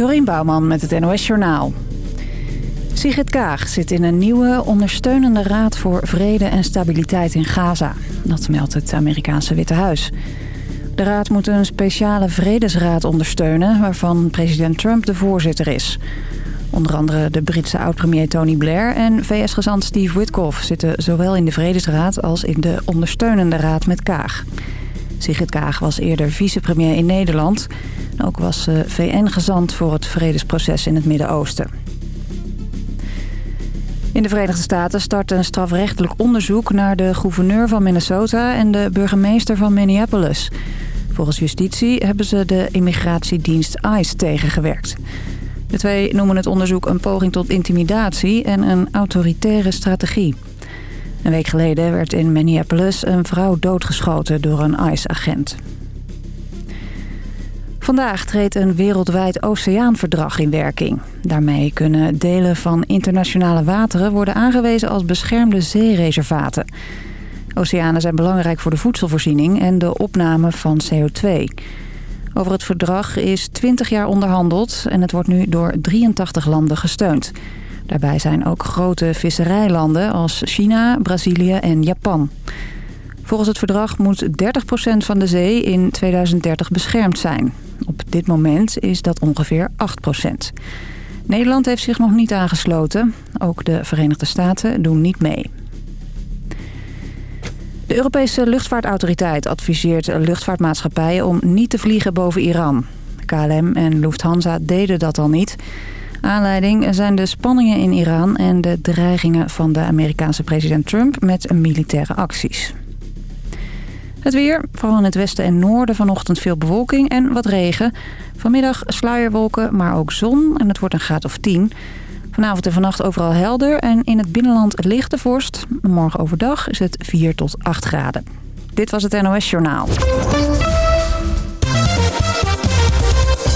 Dorien Bouwman met het NOS Journaal. Sigrid Kaag zit in een nieuwe ondersteunende raad voor vrede en stabiliteit in Gaza. Dat meldt het Amerikaanse Witte Huis. De raad moet een speciale vredesraad ondersteunen... waarvan president Trump de voorzitter is. Onder andere de Britse oud-premier Tony Blair en VS-gezant Steve Witkoff... zitten zowel in de vredesraad als in de ondersteunende raad met Kaag. Sigrid Kaag was eerder vicepremier in Nederland. Ook was ze VN-gezant voor het vredesproces in het Midden-Oosten. In de Verenigde Staten start een strafrechtelijk onderzoek... naar de gouverneur van Minnesota en de burgemeester van Minneapolis. Volgens justitie hebben ze de immigratiedienst ICE tegengewerkt. De twee noemen het onderzoek een poging tot intimidatie... en een autoritaire strategie. Een week geleden werd in Minneapolis een vrouw doodgeschoten door een ICE-agent. Vandaag treedt een wereldwijd oceaanverdrag in werking. Daarmee kunnen delen van internationale wateren worden aangewezen als beschermde zeereservaten. Oceanen zijn belangrijk voor de voedselvoorziening en de opname van CO2. Over het verdrag is 20 jaar onderhandeld en het wordt nu door 83 landen gesteund. Daarbij zijn ook grote visserijlanden als China, Brazilië en Japan. Volgens het verdrag moet 30% van de zee in 2030 beschermd zijn. Op dit moment is dat ongeveer 8%. Nederland heeft zich nog niet aangesloten. Ook de Verenigde Staten doen niet mee. De Europese luchtvaartautoriteit adviseert luchtvaartmaatschappijen om niet te vliegen boven Iran. KLM en Lufthansa deden dat al niet. Aanleiding zijn de spanningen in Iran en de dreigingen van de Amerikaanse president Trump met militaire acties. Het weer, vooral in het westen en noorden vanochtend veel bewolking en wat regen. Vanmiddag sluierwolken, maar ook zon en het wordt een graad of 10. Vanavond en vannacht overal helder en in het binnenland lichte vorst. Morgen overdag is het 4 tot 8 graden. Dit was het NOS Journaal.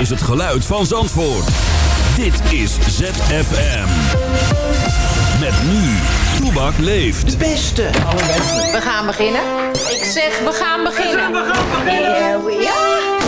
Is het geluid van Zandvoort. Dit is ZFM. Met nu, Toebak leeft. De beste. We gaan beginnen. Ik zeg, we gaan beginnen. We gaan beginnen. Here we are.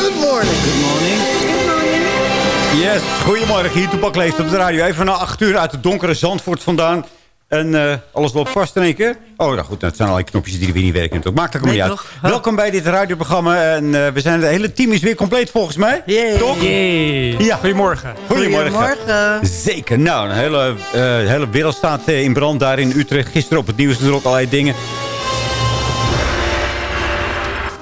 Good morning. Good morning. Good morning. Yes, goedemorgen. Hier Toebak leeft op de radio. Even na acht uur uit het donkere Zandvoort vandaan. En uh, alles loopt vast in één keer. Oh, nou goed, dat zijn allerlei knopjes die weer niet werken. Dat maakt ook niet uit. Welkom bij dit radioprogramma. En uh, we zijn, het hele team is weer compleet volgens mij. Yay. Toch? Yay. Ja. Goedemorgen. Goedemorgen. Goedemorgen. Zeker. Nou, een hele, uh, hele wereld staat in brand daar in Utrecht. Gisteren op het nieuws er ook allerlei dingen.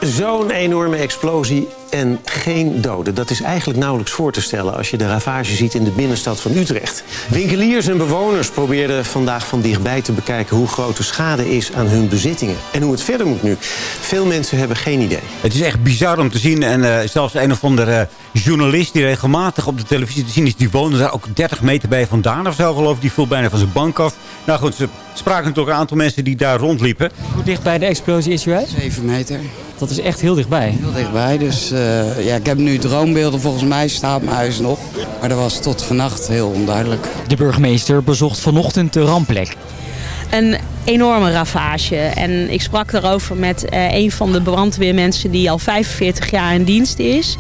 Zo'n enorme explosie en geen doden. Dat is eigenlijk nauwelijks voor te stellen als je de ravage ziet in de binnenstad van Utrecht. Winkeliers en bewoners probeerden vandaag van dichtbij te bekijken hoe groot de schade is aan hun bezittingen. En hoe het verder moet nu. Veel mensen hebben geen idee. Het is echt bizar om te zien. En uh, zelfs een of andere journalist die regelmatig op de televisie te zien is... die woonde daar ook 30 meter bij vandaan of zo geloof ik. Die viel bijna van zijn bank af. Nou goed, ze spraken natuurlijk een aantal mensen die daar rondliepen. Hoe dicht bij de explosie is u uit? 7 meter. Dat is echt heel dichtbij. Heel dichtbij, dus uh, ja, ik heb nu droombeelden. Volgens mij staat mijn huis nog. Maar dat was tot vannacht heel onduidelijk. De burgemeester bezocht vanochtend de rampplek. Een enorme ravage. En ik sprak daarover met uh, een van de brandweermensen die al 45 jaar in dienst is.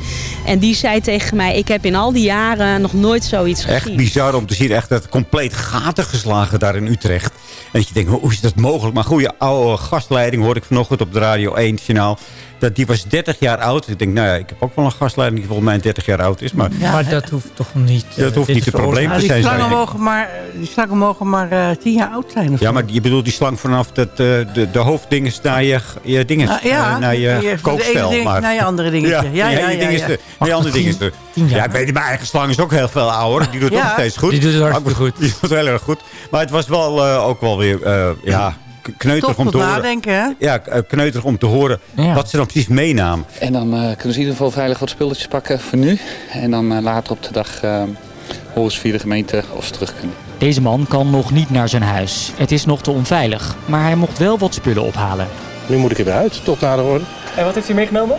En die zei tegen mij, ik heb in al die jaren nog nooit zoiets gezien. Echt bizar om te zien, echt dat compleet gaten geslagen daar in Utrecht. En dat je denkt, hoe is dat mogelijk? Maar goede oude gastleiding hoorde ik vanochtend op de Radio 1 journaal. Dat die was 30 jaar oud. Ik denk, nou ja, ik heb ook wel een gastleiding die volgens mij 30 jaar oud is. Maar, ja, maar dat hoeft toch niet... Dat hoeft niet het probleem te zijn. Die slangen, mogen maar, die slangen mogen maar uh, 10 jaar oud zijn. ja, maar je bedoelt die slang vanaf dat, uh, de, de hoofddingen naar je, je dingen, uh, ja, naar je kookspel. Ding, maar. naar je andere dingetje. Ja, ja, ja. ja, ja, ja. Naar je andere dingen. Ja, ik weet niet, mijn eigen slang is ook heel veel ouder. Die doet het nog steeds goed. Die doet het hartstikke goed. Die doet het heel erg goed. Maar het was wel ook wel weer, ja kneuterig om te tot horen. nadenken, hè? Ja, eh, kneuterig om te horen Ja. wat ze dan precies meenamen. En dan eh, kunnen ze in ieder geval veilig wat spulletjes pakken voor nu. En dan eh, later op de dag eh, horen ze via de gemeente of ze terug kunnen. Deze man kan nog niet naar zijn huis. Het is nog te onveilig. Maar hij mocht wel wat spullen ophalen. Nu moet ik er weer uit, tot nader worden. En wat heeft hij meegenomen?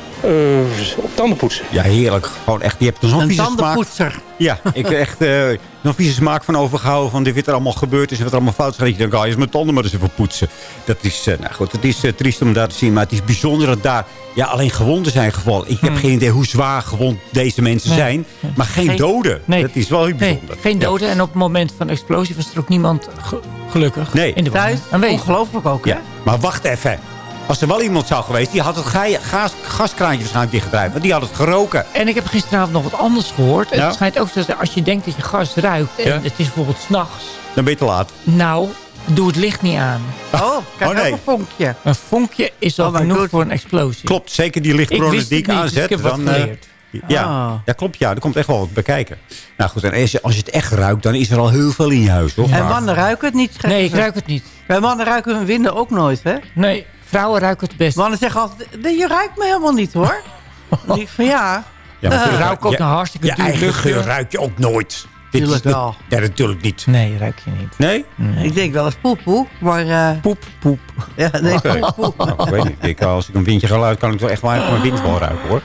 op tandenpoetsen. Ja, heerlijk. Gewoon echt, je hebt er zo'n Een vieze smaak. tandenpoetser. Ja, ik heb echt eh nog vieze smaak van overgehouden. Van dit wat er allemaal gebeurd is en wat er allemaal fout is. Dat je denkt, oh, je is mijn tanden maar eens even poetsen. Dat is, eh, nou goed, het is triest om daar te zien. Maar het is bijzonder dat daar ja, alleen gewonden zijn gevallen. Ik heb geen idee hoe zwaar gewond deze mensen Nee. zijn. Maar geen, Geen- doden. Nee. Dat is wel heel Nee, bijzonder. geen Ja. doden. En op het moment van de explosie was er ook niemand ge- gelukkig Nee. in de Thuis, ongelooflijk ook, hè? Ja, maar wacht even. Als er wel iemand zou geweest, die had het ga- gas, gaskraantje waarschijnlijk dichtgedraaid. Want die had het geroken. En ik heb gisteravond nog wat anders gehoord. Ja? Het schijnt ook zo dat als je denkt dat je gas ruikt... en Ja. het is bijvoorbeeld s'nachts... Dan ben je te laat. nou, doe het licht niet aan. Oh, kijk Oh, nee. ook een vonkje. Een vonkje is al Oh, genoeg voor een explosie. Klopt, zeker die Ik lichtbronnen wist die ik niet, dus aanzet. ik heb wat dan, eh, geleerd. ja, ja, klopt. Ja, er komt echt wel wat bekijken. Nou goed, en als je, als je het echt ruikt, dan is er al heel veel in je huis, toch? En mannen ruiken het niet. Nee, ik ruik het niet. Wij mannen ruiken hun winden ook nooit, hè? Nee, vrouwen ruiken het best. Mannen zeggen altijd, "Nee, je ruikt me helemaal niet, hoor. Dan denk ik van ja. Ja, maar Ik natuurlijk- ruik ook je- een hartstikke Je eigen geur ruik je ook nooit. Dit is wel. Ja, natuurlijk niet. Nee, ruik je niet. Nee? Ik denk wel eens poepoe, maar... eh, Poep, poep. ja, nee, Oké. poepoe. Nou, ik weet niet. Ik, als ik een windje ga luiden, kan ik wel echt waar mijn wind wel ruiken, hoor.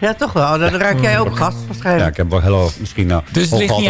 Ja, toch wel. Dan ruik jij ook gas waarschijnlijk. Ja, ik heb wel heel, misschien nou, Dus het ligt niet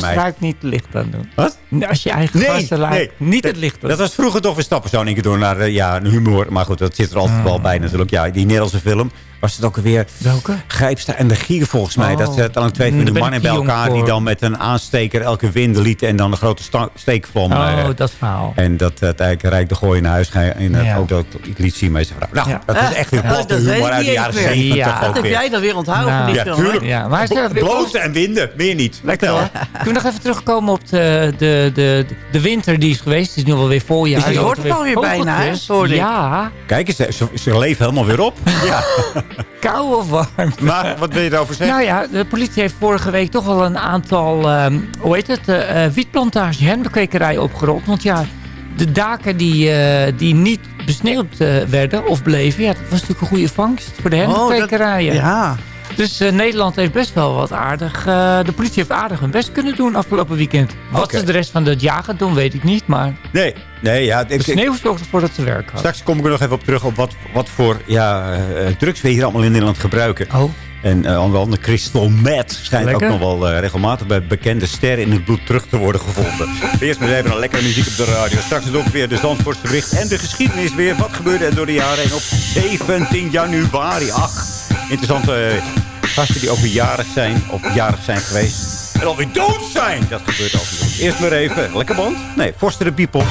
mij. je niet het licht aan doen. Wat? Als je eigen nee, gas nee. niet het licht Dat was vroeger toch, weer stappen zo in door naar eh, ja, humor. Maar goed, dat zit er altijd wel ah. bij natuurlijk. Ja, die Nederlandse film was het ook weer... Welke? Grijpster en de Gier volgens mij. Dat oh. zijn dan twee hmm, vrienden mannen bij elkaar... die dan met een aansteker elke wind liet... en dan een grote steekvlam. Oh, eh, dat verhaal. En dat eigenlijk Rijk de Gooi in huis in, ook dat liet zien met zijn vrouw. Nou, dat is echt weer ja. Ah, humor uit de jaren 70 ja, dat heb jij dan weer onthouden nou. Tuurlijk. Ja, Blozen en winden, meer niet. Lekker hoor. Kunnen we nog even terugkomen op de, de, de, de winter die is geweest? Het is nu wel weer voorjaar. Dus je hoort het alweer bijna. Ja. Kijk eens, ze, ze helemaal weer op. ja. Kou of warm? Maar wat wil je daarover zeggen? Nou ja, de politie heeft vorige week toch wel een aantal, um, hoe heet het, uh, wietplantage, opgerold. Want ja, de daken die, eh, die niet besneeuwd eh, werden of bleven, ja, dat was natuurlijk een goede vangst voor de Oh, hennepkwekerijen. Ja. Dus eh, Nederland heeft best wel wat aardig, de politie heeft aardig hun best kunnen doen afgelopen weekend. Wat ze de rest van het jaar gaan doen, weet ik niet, maar Nee, nee ja, ik, de sneeuw zorgt ervoor dat ze werk hadden. straks kom ik er nog even op terug op wat, wat voor ja, drugs we hier allemaal in Nederland gebruiken. Oh, En uh, onder andere crystal meth schijnt Lekker. ook nog wel eh, regelmatig bij bekende sterren in het bloed terug te worden gevonden. Eerst maar even een lekkere muziek op de radio. Straks is ook weer de Zandvoortse bericht en de geschiedenis weer. Wat gebeurde er door de jaren heen op 17 januari? Ach, interessante eh, gasten die weer jarig zijn of jarig zijn geweest. En alweer dood zijn. Dat gebeurt ook weer. Eerst maar even, lekker band? Nee, Foster de People.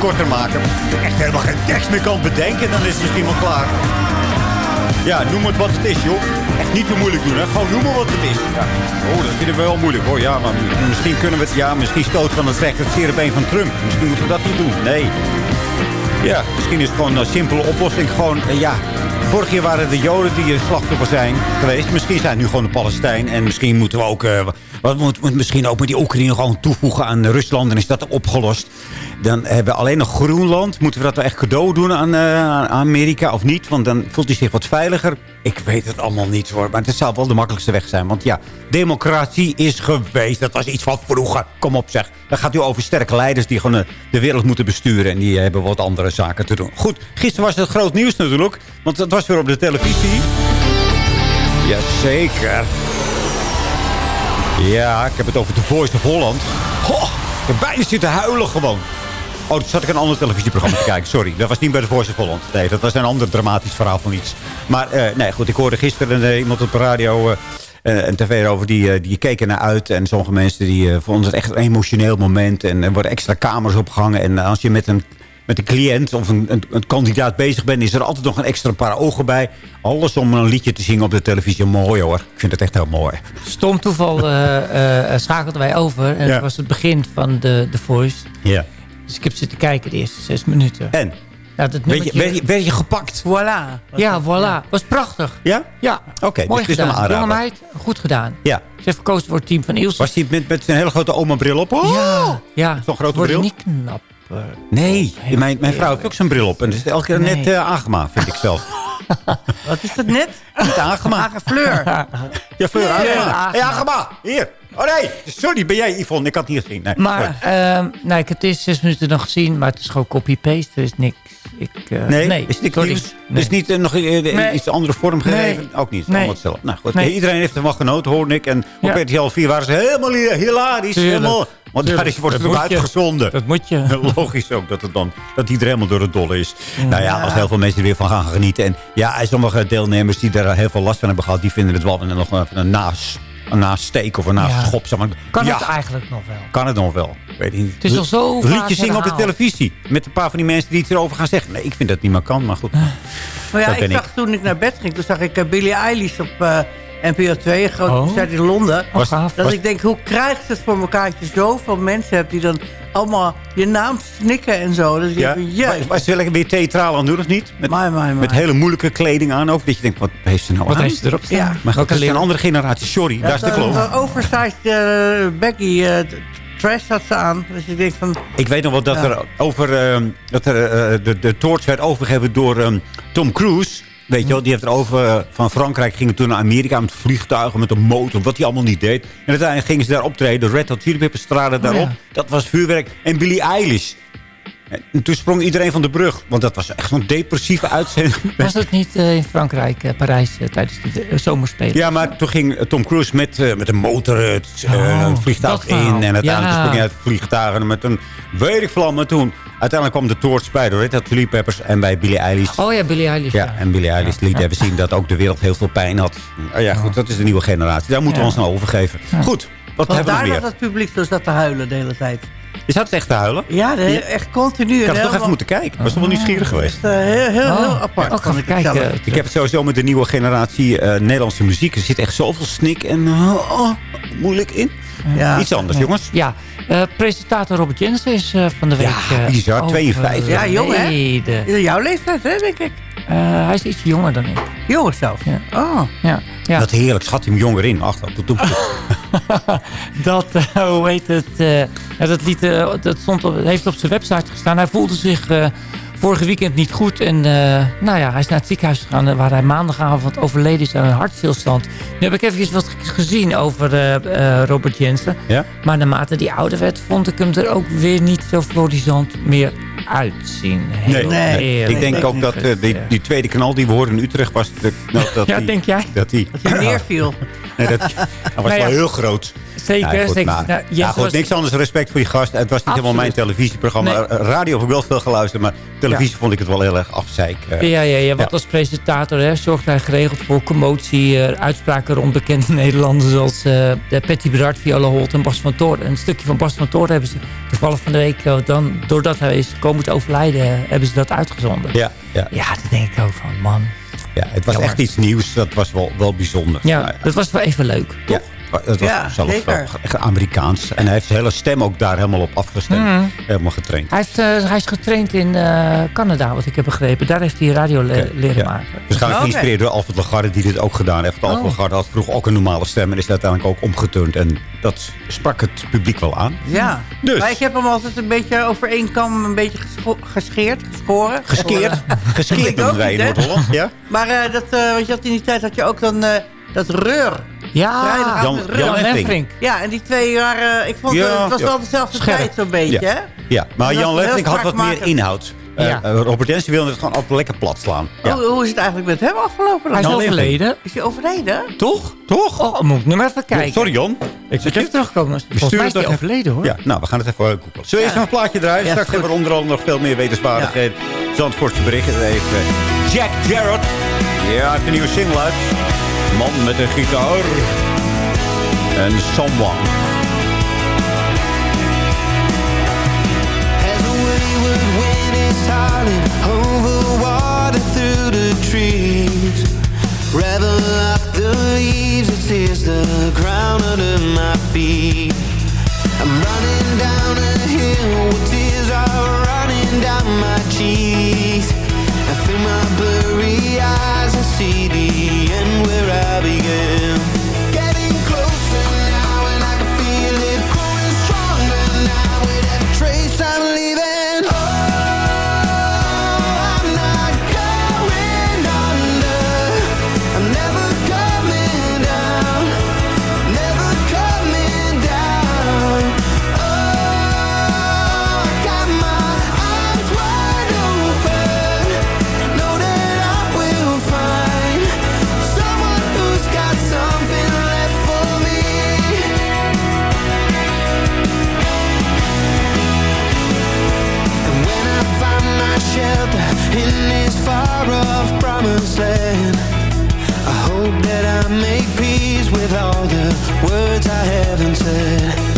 Korter maken. Echt helemaal geen tekst meer kan bedenken, dan is het misschien wel klaar. Ja, noem het wat het is, joh. Echt niet te moeilijk doen, hè. Gewoon noemen wat het is. Ja. Oh, dat vinden we wel moeilijk, hoor. Ja, maar misschien kunnen we het... Ja, misschien stoot van het recht het sirupbeen van Trump. Misschien moeten we dat niet doen. Nee. Ja, misschien is het gewoon een simpele oplossing. Gewoon, eh, ja... Vorig jaar waren de Joden die slachtoffer zijn geweest. Misschien zijn nu gewoon de Palestijn. En misschien moeten we ook... eh, wat moet, misschien ook met die Oekraïne gewoon toevoegen aan Rusland. Dan is dat opgelost. Dan hebben we alleen nog Groenland. Moeten we dat wel echt cadeau doen aan, eh, aan Amerika of niet? Want dan voelt hij zich wat veiliger. Ik weet het allemaal niet hoor. Maar het zou wel de makkelijkste weg zijn. Want ja, democratie is geweest. Dat was iets van vroeger. Kom op zeg. Dan gaat u over sterke leiders die gewoon eh, de wereld moeten besturen. En die hebben wat andere zaken te doen. Goed, gisteren was het groot nieuws natuurlijk. Want het was weer op de televisie. Jazeker. Ja, ik heb het over The Voice of Holland. Goh, ik heb bijna zitten huilen gewoon. Oh, toen zat ik een ander televisieprogramma te kijken. Sorry, dat was niet bij The Voice of Holland. Nee, dat was een ander dramatisch verhaal van iets. Maar eh, nee, goed, ik hoorde gisteren eh, iemand op de radio... eh, en tv erover, die, die keken naar uit. En sommige mensen die, vonden het echt een emotioneel moment. En er worden extra kamers opgehangen. En als je met een, met een cliënt of een, een, een kandidaat bezig bent... is er altijd nog een extra paar ogen bij. Alles om een liedje te zingen op de televisie. Mooi hoor. Ik vind het echt heel mooi. Stom toeval eh, eh, schakelden wij over. En Ja. het was het begin van de, de Voice. Ja. Dus ik heb zitten kijken de eerste zes minuten. En? Ja, dat Werd je, werd, je, werd je gepakt? Voilà. Ja, voilà. Was prachtig. Ja? Ja. Oké, Mooi dus het is gedaan. Jonge meid, goed gedaan. Ja. Ze heeft verkozen voor het team van Ilse. Was hij met, met zijn hele grote oma-bril op? Oh! Ja, ja. Zo'n grote Wordt bril? niet knap. Nee, mijn, mijn vrouw heeft ook zijn bril op. En dat is elke keer Nee. net uh, vind ik zelf. Wat is dat net? Niet. Hagen Fleur. Ja, Fleur Agema. Agema. Hey, Agema, hier. Oh nee, sorry, ben jij Yvonne? Ik had het niet gezien. Nee, Maar ehm, nou, ik heb de eerste zes minuten nog gezien, maar het is gewoon copy-paste. Er is niks. Ik, eh, nee, nee, is dit sorry. nieuws? Nee. Is niet eh, nog eh, Nee. iets andere vorm gegeven? Nee. Ook niet, Nee. allemaal hetzelfde. Nou goed, Nee. iedereen heeft ervan genoten, hoorde ik. En op Ja. RTL 4 waren ze helemaal hi- hilarisch. Tuurlijk. Helemaal, want daar wordt het Dat ook moet je. uitgezonden. Dat moet je. Logisch ook dat, het dan, dat iedereen helemaal door het dolle is. Nou ja, Ja. als heel veel mensen er weer van gaan genieten. En ja, en sommige deelnemers die daar heel veel last van hebben gehad... die vinden het wel nog een, een naast een naaststeek of een naastschop. Zeg maar. Kan ja, het eigenlijk nog wel? kan het nog wel. Weet niet. Het is al zo vaak Liedjes zingen op de televisie. Met een paar van die mensen die iets erover gaan zeggen. Nee, ik vind dat het niet meer kan, maar goed. Maar ja, ik zag ik. toen ik naar bed ging, toen zag ik uh, Billie Eilish op eh, NPO 2, een grote Oh. concert in Londen. Was- dat was- ik denk, hoe krijgt het voor elkaar dat je zoveel mensen hebt die dan allemaal je naam snikken en zo. Dat ik Ja? denk. Maar- Was ze lekker weer theatraal aan doen of niet? Met, Maar, maar, maar. met hele moeilijke kleding aan ook. Dat je denkt, wat heeft ze nou Wat aan? heeft ze erop staan? Ja. Maar dat is een andere generatie. Sorry, daar is de kloof. eh, oversized eh, baggy eh, trash had ze aan. Dus je denkt van... Ik weet nog wel dat Ja. er over ehm, dat er, eh, de, de torch werd overgegeven door ehm, Tom Cruise. Weet je wel, die heeft er over eh, van Frankrijk gingen toen naar Amerika met vliegtuigen, met een motor, wat hij allemaal niet deed. En uiteindelijk gingen ze daar optreden. De Red Hot Chili Peppers traden daarop. ja. Dat was vuurwerk. En Billie Eilish. En toen sprong iedereen van de brug. Want dat was echt een depressieve uitzending. Was het niet eh, in Frankrijk, eh, Parijs, eh, tijdens de zomerspelen? Ja, maar toen ging Tom Cruise met, met een motor het eh, Oh, een vliegtuig dat in. En uiteindelijk Ja. sprong hij uit het vliegtuig. En met een weet ik vlam. Maar toen, uiteindelijk kwam de torch bij de Red Hot Chili Peppers en bij Billie Eilish. Oh ja, Billie Eilish. Ja, en Billie Eilish liet even zien dat ook de wereld heel veel pijn had. Oh ja, goed, dat is de nieuwe generatie. Daar moeten we ons nou overgeven. Goed, wat Want hebben we daar nog dat meer? het publiek zo zat te huilen de hele tijd. Je zat het echt te huilen? Ja, de- echt continu. Ik had toch even moeten kijken. Ik was toch wel nieuwsgierig geweest. Echt, eh, heel, heel, heel Oh, apart. even ik kijken. zelf. Ik heb het sowieso met de nieuwe generatie eh, Nederlandse muziek. Er zit echt zoveel snik en oh, oh, moeilijk in. Ja. Iets anders, jongens. Ja, eh, presentator Robert Jensen is eh, van de week... Ja, bizar, 52. Ja, jong, hè? Jouw leeftijd, hè, denk ik. Eh, hij is iets jonger dan ik. Jongens zelf. Ja. Oh. Ja, ja. Dat heerlijk. Schat hem jonger in. Ach, dat doet dat, hoe heet het, eh, dat lied eh, dat stond op, heeft op zijn website gestaan. Hij voelde zich eh, vorige weekend niet goed. En eh, nou ja, hij is naar het ziekenhuis gegaan eh, waar hij maandagavond overleden is aan een hartstilstand. Nu heb ik even wat gezien over eh, eh, Robert Jensen. Ja? Maar naarmate die ouder werd, vond ik hem er ook weer niet zo florissant meer uitzien. Heel Nee, eerlijk ik denk ook dat die, die tweede knal die we hoorden in Utrecht was... de- dat, dat Ja, die, denk jij? Dat die, Die neerviel. nee, dat, hij was Nou ja. wel heel groot. Zeker. Ja, goed, zeker. maar- Nou, ja, Jens goed, was- niks anders respect voor die gast. Het was niet helemaal mijn televisieprogramma. Nee. Radio heb ik wel veel geluisterd, maar televisie vond ik het wel heel erg afzeik. Ja, ja, ja, want als presentator hè, zorgt hij geregeld voor commotie, eh, uitspraken rond bekende Nederlanders zoals eh, de Patty Bernard, Viola Holt en Bas van Toorn. Een stukje van Bas van Toorn hebben ze toevallig van de week, eh, dan, doordat hij is komen te overlijden, hebben ze dat uitgezonden. Ja, ja. ja, dan denk ik ook van, man. Ja, het was Jammer. echt iets nieuws. Dat was wel, wel bijzonder. Ja, dat was wel even leuk. Ja, het was Ja, zelf zeker. wel echt Amerikaans. En hij heeft zijn hele stem ook daar helemaal op afgestemd. Mhm. Helemaal getraind. Hij, heeft, eh, hij is getraind in eh, Canada, wat ik heb begrepen. Daar heeft hij radio le- Oké, leren ja. maken. Waarschijnlijk geïnspireerd door Alfred Lagarde, die dit ook gedaan heeft. Want Alfred Oh. Lagarde had vroeger ook een normale stem en is uiteindelijk ook omgeturnd. En dat sprak het publiek wel aan. Ja, Dus. maar ik heb hem altijd een beetje over één kam een beetje gescheerd, geschoren. Geskeerd? Geskeerd noemen wij in? Noord-Holland, ja? Maar eh, dat, eh, weet je, wat in die tijd had je ook dan eh, dat reur. Ja, Jan- reur. Jan. Ja, en die twee waren, ik vond Ja, het was ja. wel dezelfde Scherp. tijd zo'n beetje, Ja. hè? Ja, maar Jan heel Leffing had wat meer inhoud. Eh, Ja. eh, Robert Jensen wilde het gewoon altijd lekker plat slaan. Ja. Hoe, hoe is het eigenlijk met hem afgelopen? Hij is overleden. Is hij overleden? Toch? Toch? Oh, moet ik nu maar even kijken. Sorry Jon. Ik zit even terugkomen. Volgens mij is hij overleden hoor. Ja, nou, we gaan het even googlen. Zullen we eerst een plaatje draaien? Ja, Straks hebben we onder andere nog veel meer wetenswaardigheden. Zandvoortse berichten. Even eh, Jack Jarrett. Ja, hij heeft een nieuwe single uit. Man met een gitaar. En Someone. As a wayward wind is howling over water through the trees. Revel up the leaves, it tears the ground under my feet. I'm running down a hill where tears are running down my cheeks. And through my blurry eyes, I see the began. Far promised land, I hope that I make peace with all the words I haven't said.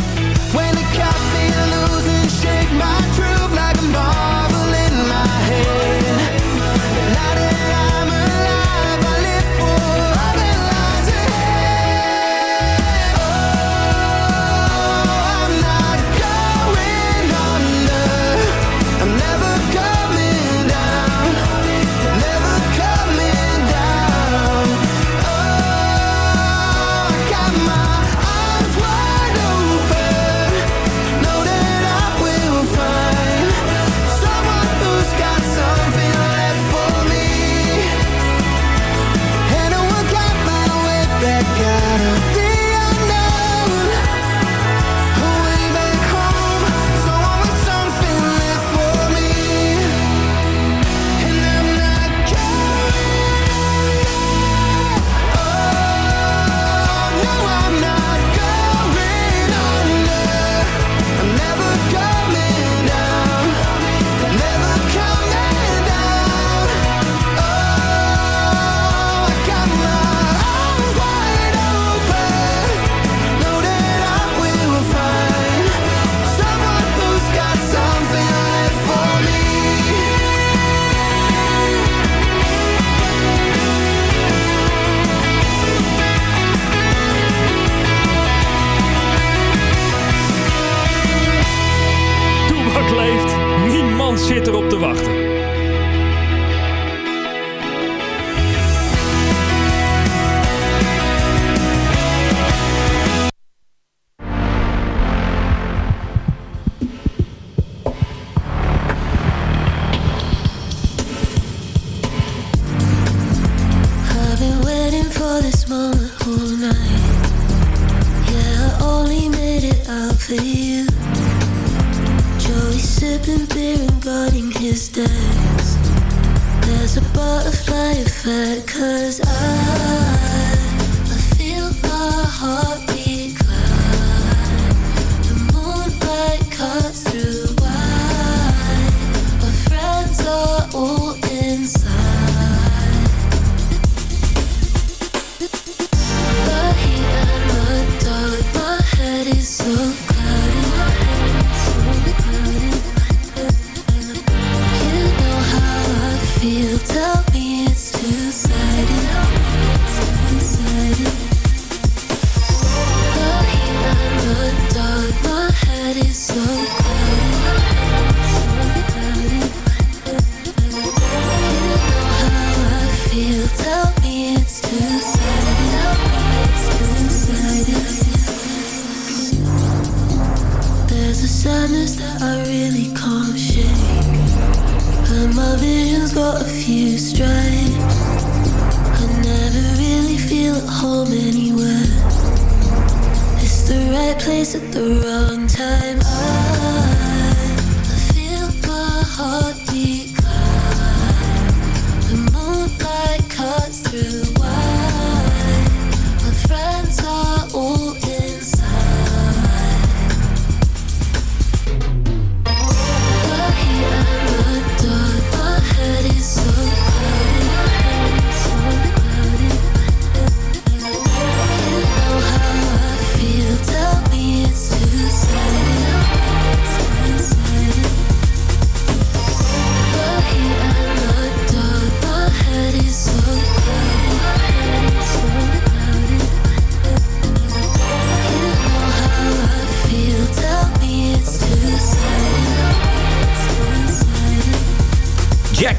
Jack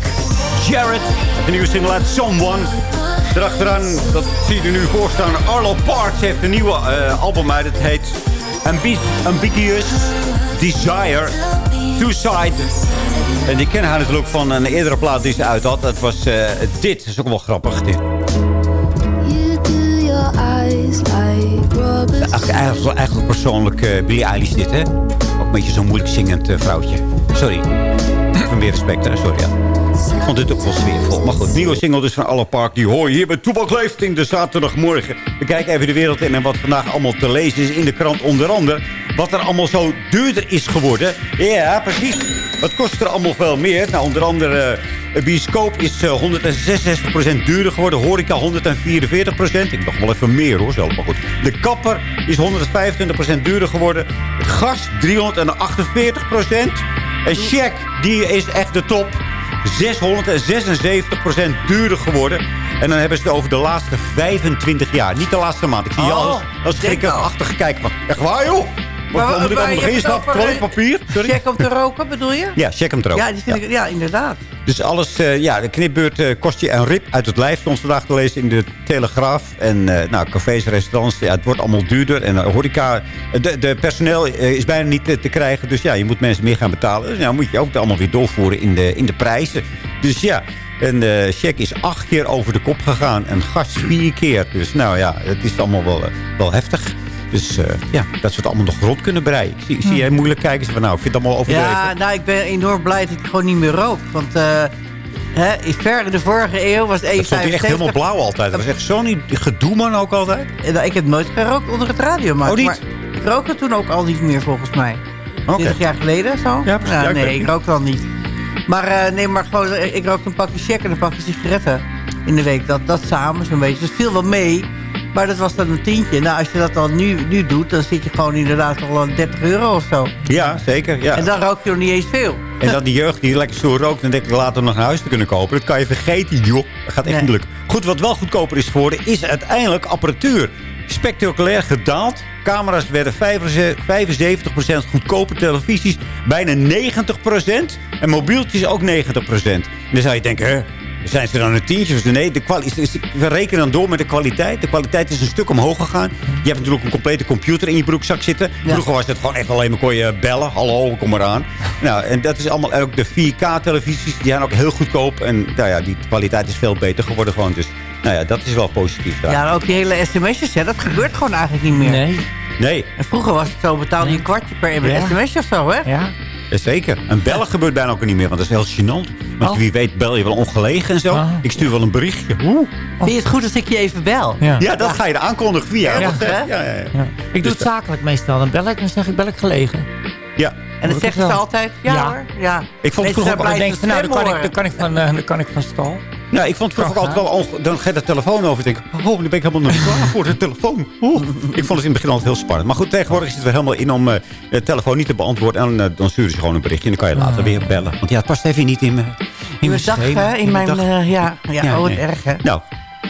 Jarrett. De nieuwe single uit Someone. Erachteraan, dat zie je er nu voor staan. Arlo Parks heeft een nieuwe eh, album uit. Het heet Ambi Ambiguous Desire. Two-Side. En die kennen haar natuurlijk van een eerdere plaat die ze uit had. Dat was eh, dit. Dat is ook wel grappig. Dit. Eigenlijk, eigenlijk, persoonlijk eh Billie Eilish dit, hè? Ook een beetje zo'n moeilijk zingend vrouwtje. Sorry. Van meer respect, hè? Sorry. Ik vond dit ook wel sfeervol. Maar goed, nieuwe single dus van Alle Park. Die hoor je hier bij Toebak in de zaterdagmorgen. We kijken even de wereld in en wat vandaag allemaal te lezen is in de krant. Onder andere wat er allemaal zo duurder is geworden. Ja, precies. Wat kost er allemaal veel meer? Nou, onder andere... eh, een bioscoop is eh, 166% duurder geworden. Horeca 144%. Ik nog wel even meer hoor, zelf. Maar goed. De kapper is 125% duurder geworden. Gas 348%. En check, die is echt de top. 676% duurder geworden. En dan hebben ze het over de laatste 25 jaar. Niet de laatste maand. Ik zie je Oh, alles als schrikken nou. Maar echt waar joh? Maar- moet ik beginnen? het Toiletpapier? Sorry? Check om te roken, bedoel je? Ja, check hem er ook. Ja, die vind Ik, ja inderdaad. Dus alles, eh, ja, de knipbeurt eh, kost je een rip uit het lijf. Stond vandaag te lezen in de Telegraaf. En eh, nou, cafés, restaurants, ja, het wordt allemaal duurder. En horeca, de, de personeel is bijna niet te krijgen. Dus ja, je moet mensen meer gaan betalen. Dus ja, moet je ook allemaal weer doorvoeren in de, in de prijzen. Dus ja, en de check is acht keer over de kop gegaan. En gas vier keer. Dus nou ja, het is allemaal wel, wel heftig. Dus ja, dat ze het allemaal nog rond kunnen breien. Ik zie, zie jij moeilijk kijken. Ze van, nou, ik vind het allemaal overdreven. Ja, nou, ik ben enorm blij dat ik gewoon niet meer rook. Want eh hè, ver in de vorige eeuw was het 1,75. Dat stond echt helemaal blauw altijd. Dat was echt zo'n gedoe man ook altijd. Eh, nou, ik heb nooit gerookt onder het radio. Maar, Oh, niet? maar ik rookte toen ook al niet meer, volgens mij. 20 jaar geleden zo. Ja, precies. Ja, nee, ik rook dan niet. Maar nee, maar gewoon, ik rook een pakje check en een pakje sigaretten in de week. Dat, dat samen zo'n beetje. Dus viel wel mee. Maar dat was dan een tientje. Nou, als je dat dan nu, nu doet, dan zit je gewoon inderdaad al aan 30 euro of zo. Ja, zeker. Ja. En dan rook je nog niet eens veel. En dan die jeugd die lekker zo rookt... en denk ik later nog een huis te kunnen kopen. Dat kan je vergeten, joh. Dat gaat echt Nee. niet lukken. Goed, wat wel goedkoper is geworden... is uiteindelijk apparatuur. Spectaculair gedaald. Camera's werden 75% goedkoper. Televisies bijna 90%. En mobieltjes ook 90%. En dan zou je denken... Hè, zijn ze dan een tientje? Nee, de is- is- we rekenen dan door met de kwaliteit. De kwaliteit is een stuk omhoog gegaan. Je hebt natuurlijk een complete computer in je broekzak zitten. Vroeger was het gewoon echt alleen maar kon je bellen. Hallo, kom eraan. Nou, en dat is allemaal ook de 4K-televisies. Die zijn ook heel goedkoop. En nou ja, die kwaliteit is veel beter geworden gewoon. Dus nou ja, dat is wel positief. daar. Ja, ook die hele sms'jes, hè, dat gebeurt gewoon eigenlijk niet meer. Nee. Nee, En vroeger was het zo, betaalde je een kwartje per Ja. sms'je of zo, hè? Ja. zeker. En bellen gebeurt bijna ook niet meer. Want dat is heel gênant. Want Oh. wie weet bel je wel ongelegen en zo. Ah. Ik stuur wel een berichtje. Oeh. Vind je het goed als ik je even bel? Ja. Ja, dat ga je aankondigen via. Ja. Ik doe het zakelijk meestal. Dan bel ik en dan zeg ik, bel ik gelegen. ja. En dat zeggen ze altijd? Ja, Ja. hoor. Ja. Ik vond het vroeger Dan denk nou, dan kan ik, dan kan ik van, eh, dan kan ik van stal. Nou, ik vond het vroeger altijd wel... Dan ga je de telefoon over en denk ik... Oh, nu ben ik helemaal nog niet klaar voor de telefoon. Oeh. Ik vond het in het begin altijd heel spannend. Maar goed, tegenwoordig zit er helemaal in om eh, de telefoon niet te beantwoorden. En eh, dan sturen ze gewoon een berichtje en dan kan je later weer bellen. Want ja, het past even niet in mijn In mijn mijn dag, hè? In in mijn... eh, ja, ja, Ja, oh, nee. erg, hè? Nou,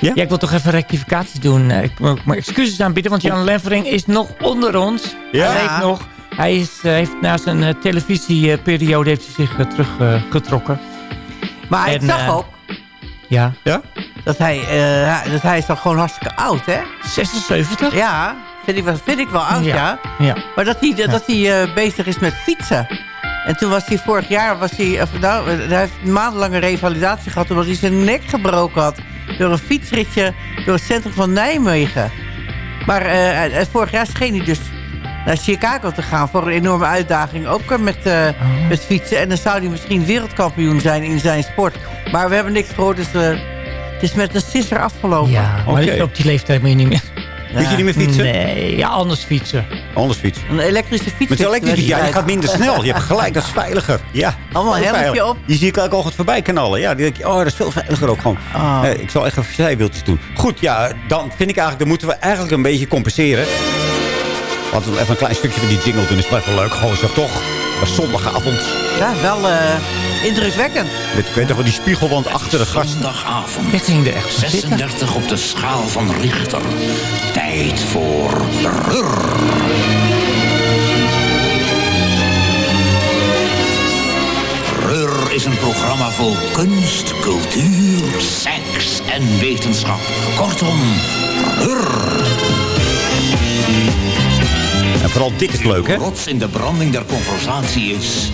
ja? Ja, ik wil toch even rectificatie doen. Ik moet mijn excuses aanbieden, want Jan Levering is nog onder ons. Ja. Hij leeft nog. Hij is, heeft na zijn televisieperiode heeft hij zich teruggetrokken. Maar ik En, zag eh, ook Ja? dat hij, eh, dat hij is dan gewoon hartstikke oud, hè? 76? Ja, vind ik, wel- vind ik wel oud, ja. Ja. Maar dat hij, dat hij eh, bezig is met fietsen. En toen was hij vorig jaar, was hij, of nou, hij heeft maandenlange revalidatie gehad... omdat hij zijn nek gebroken had door een fietsritje door het centrum van Nijmegen. Maar eh, eh, vorig jaar scheen hij dus naar Chicago te gaan voor een enorme uitdaging. Ook eh, met, eh, met fietsen. En dan zou hij misschien wereldkampioen zijn in zijn sport. Maar we hebben niks gehoord, dus eh, het is met een sisser afgelopen. Ja, maar op die leeftijd moet je niet meer... Moet je niet meer fietsen? Nee, ja, anders fietsen. Anders fietsen. Een elektrische fiets. Met elektrische fiets, ja, je gaat minder snel. Je hebt gelijk, dat is veiliger. Ja, Allemaal heel helmpje op. Je ziet elke ochtend voorbij knallen. Ja, die denk je, oh, dat is veel veiliger ook gewoon. Ah. Eh, ik zal echt even zijwieltjes doen. Goed, ja, dan vind ik eigenlijk, dan moeten we eigenlijk een beetje compenseren. Laten we even een klein stukje van die jingle doen. Is wel leuk, gewoon zeg toch. Een zondagavond. Ja, wel eh, indrukwekkend. Met, ik weet nog wel, die spiegelwand achter de gast. Zondagavond. Ik ging er echt voor zitten. 36 op de schaal van Richter. Tijd voor Rur. Rur is een programma vol kunst, cultuur, seks en wetenschap. Kortom, Rur. Vooral dit is leuk, hè? Rots in de branding der conversatie is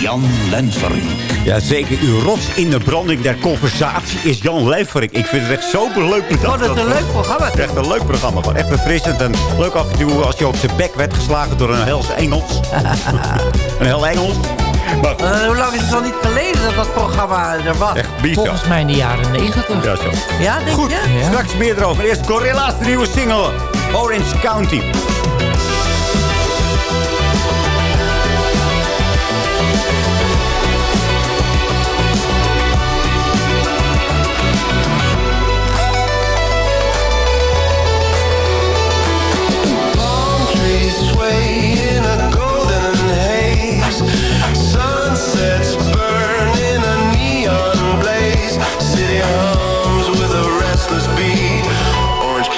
Jan Lenverink. Ja, zeker. Uw rots in de branding der conversatie is Jan Leverink. Ik vind het echt zo leuk bedacht. Oh, dat is een leuk programma. Het is echt een leuk programma. Gewoon echt verfrissend en leuk af en toe als je op zijn bek werd geslagen door een heel Engels. een heel Engels. Maar Eh, hoe lang is het al niet geleden dat dat programma er was? echt bizar. Volgens mij in de jaren 90. Ja, zo. Ja, denk Goed, je? Ja. straks meer erover. Eerst Gorilla's de nieuwe single. Orange County.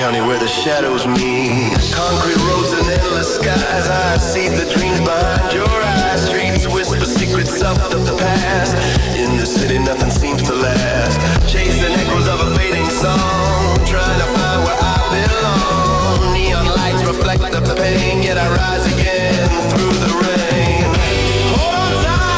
County where the shadows meet. Concrete roads and endless skies. I see the dreams behind your eyes. Streets whisper secrets of the past. In the city, nothing seems to last. Chasing echoes of a fading song. Trying to find where I belong. Neon lights reflect the pain, yet I rise again through the rain. Hold on tight,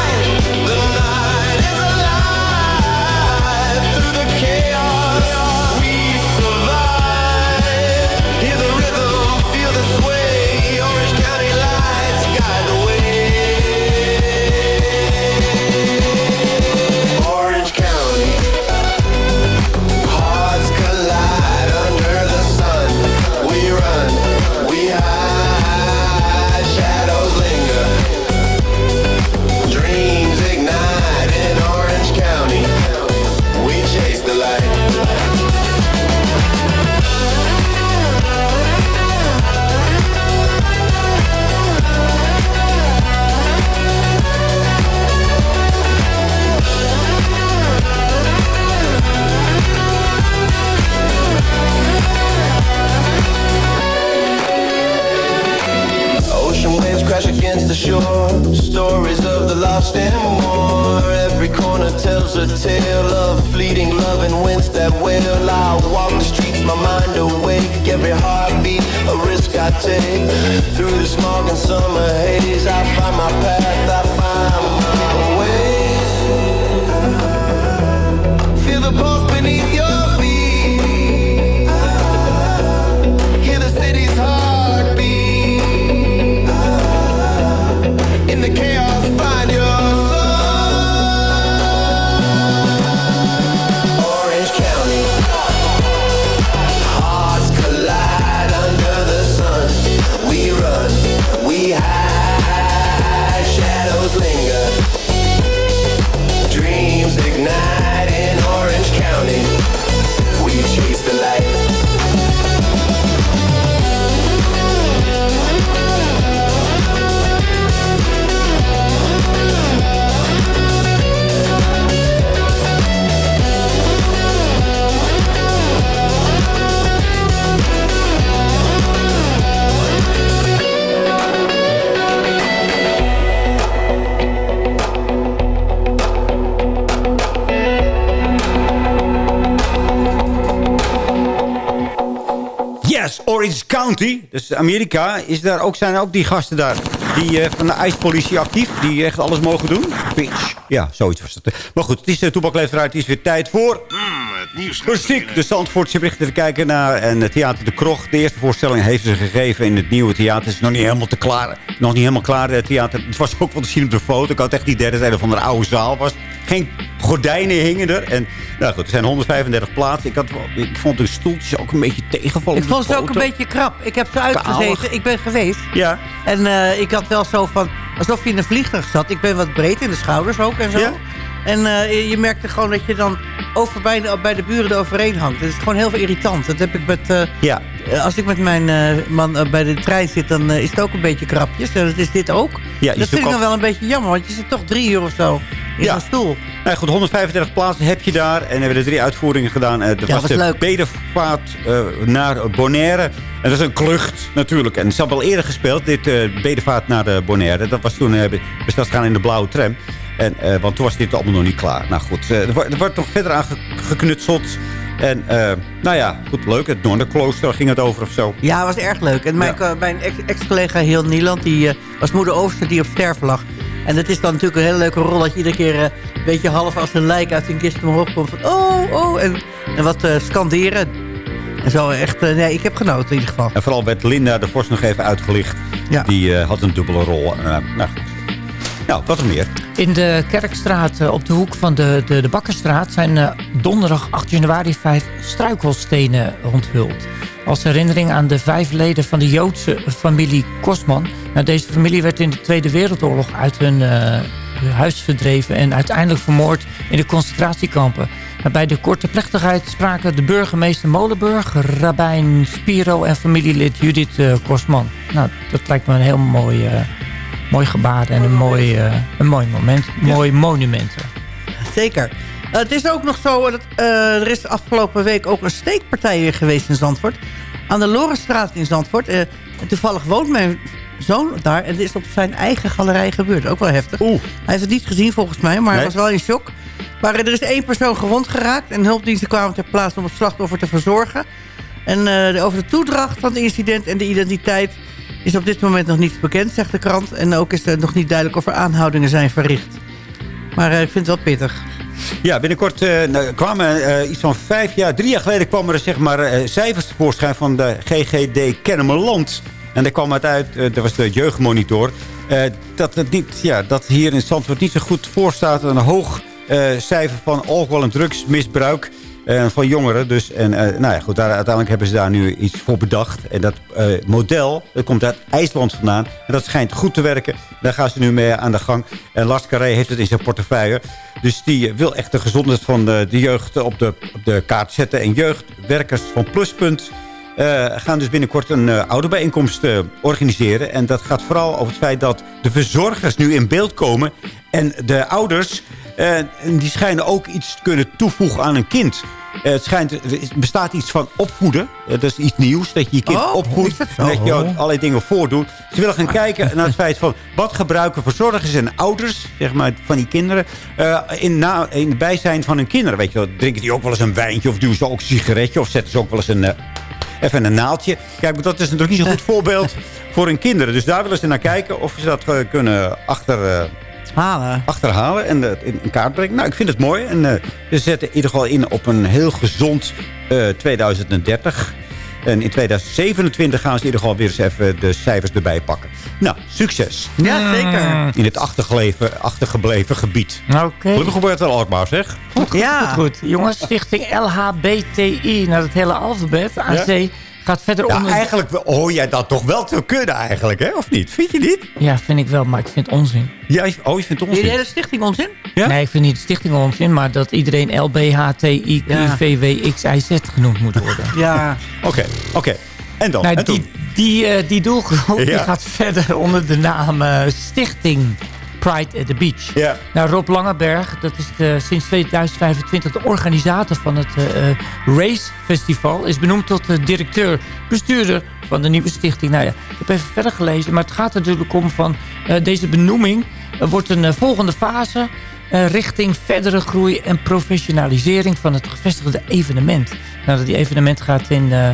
shore. Stories of the lost and more. Every corner tells a tale of fleeting love and winds that will. I walk the streets, my mind awake. Every heartbeat, a risk I take. Through the smog and summer haze, I find my path, I find Orange County. Dus Amerika, is daar ook, zijn ook die gasten daar. Die eh, van de ijspolitie actief. Die echt alles mogen doen. Bitch. Ja, zoiets was het. Maar goed, het is de toepakleeftijd. Het is weer tijd voor... het nieuws. Muziek. De Zandvoortse berichten te kijken naar. En het Theater de Krocht. De eerste voorstelling heeft ze gegeven in het nieuwe theater. Het is nog niet helemaal te klaar. Nog niet helemaal klaar. Het theater. Het was ook wel te zien op de foto. Ik had echt dat het een van de oude zaal was. Geen gordijnen hingen er. En nou goed, er zijn 135 plaatsen. Ik, had, ik vond de stoeltjes ook een beetje tegenvallen. Ik vond ze ook een beetje krap. Ik heb ze uitgezeten. Ik ben geweest. Ja. En eh, ik had wel zo van... Alsof je in een vliegtuig zat. Ik ben wat breed in de schouders ook en zo. Ja. En eh, je- merkte gewoon dat je dan over bij, de, bij de buren eroverheen hangt. Dat is gewoon heel veel irritant. Dat heb ik met... eh, Ja. Als ik met mijn man bij de trein zit, dan is het ook een beetje krapjes. En dat is dit ook. Ja, dat vind ik dan wel een beetje jammer. Want je zit toch drie uur of zo in Ja. stoel. Nou goed, 135 plaatsen heb je daar. En hebben er drie uitvoeringen gedaan. Eh, Er Ja, de leuk. bedevaart eh, naar Bonaire. En dat is een klucht natuurlijk. En ze hebben al eerder gespeeld, dit eh bedevaart naar de Bonaire. Dat was toen uh, besteld gaan in de blauwe tram. En, want toen was dit allemaal nog niet klaar. Nou goed, er, wordt, er wordt nog verder aan ge- geknutseld. En nou ja, goed, leuk. Het Nonnenklooster ging het over of zo. Ja, was erg leuk. En mijn, mijn ex- ex-collega Heel Nieland, die was moeder Ooster die op sterven lag. En dat is dan natuurlijk een hele leuke rol... dat je iedere keer eh, een beetje half als een lijk uit een kist omhoog komt. Van oh, oh. En, en wat eh, scanderen. En zo echt... eh, nee, ik heb genoten in ieder geval. En vooral werd Linda de Vos nog even uitgelicht. Ja. Die eh, had een dubbele rol. Nou goed. Nou, wat er meer? In de Kerkstraat, op de hoek van de, de, de Bakkerstraat... zijn eh, donderdag 8 januari vijf struikelstenen onthuld. Als herinnering aan de vijf leden van de Joodse familie Kosman. Nou, deze familie werd in de Tweede Wereldoorlog uit hun eh, huis verdreven... en uiteindelijk vermoord in de concentratiekampen. Nou, bij de korte plechtigheid spraken de burgemeester Molenburg... rabbijn Spiro en familielid Judith eh, Kosman. Nou, dat lijkt me een heel mooi... eh, mooi gebaar en een mooi, een mooi moment. Mooi monument. Zeker. Het is ook nog zo, dat, eh, er is afgelopen week ook een steekpartij weer geweest in Zandvoort. Aan de Lorenstraat in Zandvoort. Eh, toevallig woont mijn zoon daar. En het is op zijn eigen galerij gebeurd. Ook wel heftig. Hij heeft het niet gezien volgens mij, maar hij was wel in shock. Maar eh, er is één persoon gewond geraakt. En hulpdiensten kwamen ter plaatse om het slachtoffer te verzorgen. En de- over de toedracht van het incident en de identiteit... is op dit moment nog niets bekend, zegt de krant. En ook is er nog niet duidelijk of er aanhoudingen zijn verricht. Maar ik vind het wel pittig. Ja, binnenkort eh, nou, kwamen eh, iets van vijf jaar, drie jaar geleden kwamen er zeg maar eh, cijfers tevoorschijn van de GGD Kennemerland. En daar kwam het uit, dat was de jeugdmonitor, dat, het niet, ja, dat hier in Zandvoort niet zo goed voor staat. Een hoog cijfer van alcohol- en drugsmisbruik van jongeren. Dus, en, eh, nou ja, goed, daar, uiteindelijk hebben ze daar nu iets voor bedacht. En dat eh, model, komt uit IJsland vandaan. En dat schijnt goed te werken. Daar gaan ze nu mee aan de gang. En Lars Carré heeft het in zijn portefeuille. Dus die eh, wil echt de gezondheid van de, de jeugd op de, op de kaart zetten. En jeugdwerkers van Pluspunt eh, gaan dus binnenkort een eh ouderbijeenkomst eh, organiseren. En dat gaat vooral over het feit dat de verzorgers nu in beeld komen. En de ouders, eh, die schijnen ook iets te kunnen toevoegen aan een kind. Eh, het schijnt, er bestaat iets van opvoeden. Eh, dat is iets nieuws, dat je je kind Oh, opvoedt. dat dat je allerlei dingen voordoet. Ze willen gaan kijken naar het feit van... wat gebruiken verzorgers en ouders zeg maar, van die kinderen... eh, in, na, in het bijzijn van hun kinderen. Weet je wel, drinken die ook wel eens een wijntje... of doen ze ook een sigaretje... of zetten ze ook wel eens een... Even een naaldje. Kijk, maar dat is natuurlijk niet zo'n goed voorbeeld voor hun kinderen. Dus daar willen ze naar kijken of ze dat kunnen achter, eh, Halen. achterhalen en eh, in, in kaart brengen. Nou, ik vind het mooi. En eh, ze zetten in ieder geval in op een heel gezond eh, 2030. En in 2027 gaan ze in ieder geval weer eens even de cijfers erbij pakken. Nou, succes. Ja, zeker. In het achtergebleven, achtergebleven gebied. Oké. Gelukkig gebeurt het wel Alkmaar, zeg. Ja. Goed, goed. Jongens, stichting LHBTI, naar het hele alfabet, AC, gaat verder Ja, onder... eigenlijk hoor jij dat toch wel te kunnen eigenlijk, hè? Of niet? Vind je niet? Ja, vind ik wel, maar ik vind onzin. Ja, oh, je vindt het Die onzin. hele stichting onzin? Ja? Nee, ik vind niet de stichting onzin, maar dat iedereen LBHTIQVWXIZ genoemd moet worden. Ja. Oké, oké. En dan? Nou, en die, die, eh, die doelgroep die gaat verder onder de naam eh, Stichting Pride at the Beach. Ja. Nou, Rob Langenberg, dat is de, sinds 2025 de organisator van het eh, eh, Race Festival... is benoemd tot de directeur, bestuurder van de nieuwe stichting. Nou ja, ik heb even verder gelezen, maar het gaat er natuurlijk om van... eh, deze benoeming eh, wordt een eh, volgende fase... eh, richting verdere groei en professionalisering van het gevestigde evenement. Nou, dat die evenement gaat in... eh,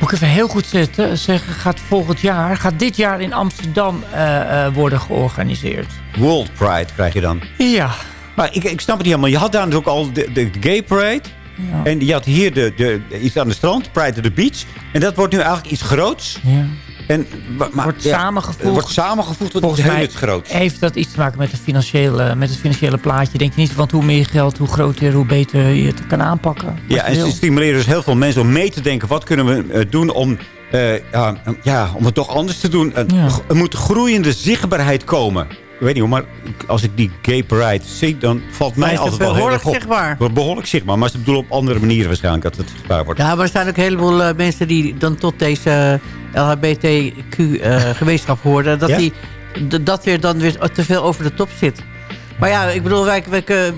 Moet ik even heel goed zitten, zeggen, gaat volgend jaar, gaat dit jaar in Amsterdam eh, eh, worden georganiseerd. World Pride krijg je dan. Ja. Maar ik, ik snap het niet helemaal. Je had daar natuurlijk al de, de Gay Parade. Ja. En je had hier de, de, iets aan de strand, Pride at the Beach. En dat wordt nu eigenlijk iets groots. Ja. En, maar, wordt ja, samengevoegd. het wordt samengevoegd tot Volgens iets mij heel iets groots. heeft dat iets te maken met, de financiële, met het financiële plaatje. Denk je niet, want hoe meer geld, hoe groter, hoe beter je het kan aanpakken. Ja, en ze stimuleren dus heel veel mensen om mee te denken. Wat kunnen we eh, doen om, eh, ja, ja, om het toch anders te doen? Er- Ja. Er moet groeiende zichtbaarheid komen. Ik weet niet hoe, maar als ik die gay parade zie, dan valt mij het altijd wel heel behoorlijk erg op. zichtbaar. Be- Behoorlijk zichtbaar, maar ze bedoelen op andere manieren waarschijnlijk dat het zichtbaar wordt. Ja, maar er zijn ook een heleboel eh, mensen die dan tot deze LHBTQ-gemeenschap hoorden. Dat Ja? die dat weer dan weer te veel over de top zit. Maar ja, ik bedoel, wij, wij, eh,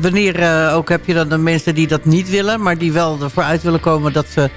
wanneer eh, ook heb je dan de mensen die dat niet willen... maar die wel ervoor uit willen komen dat, ze,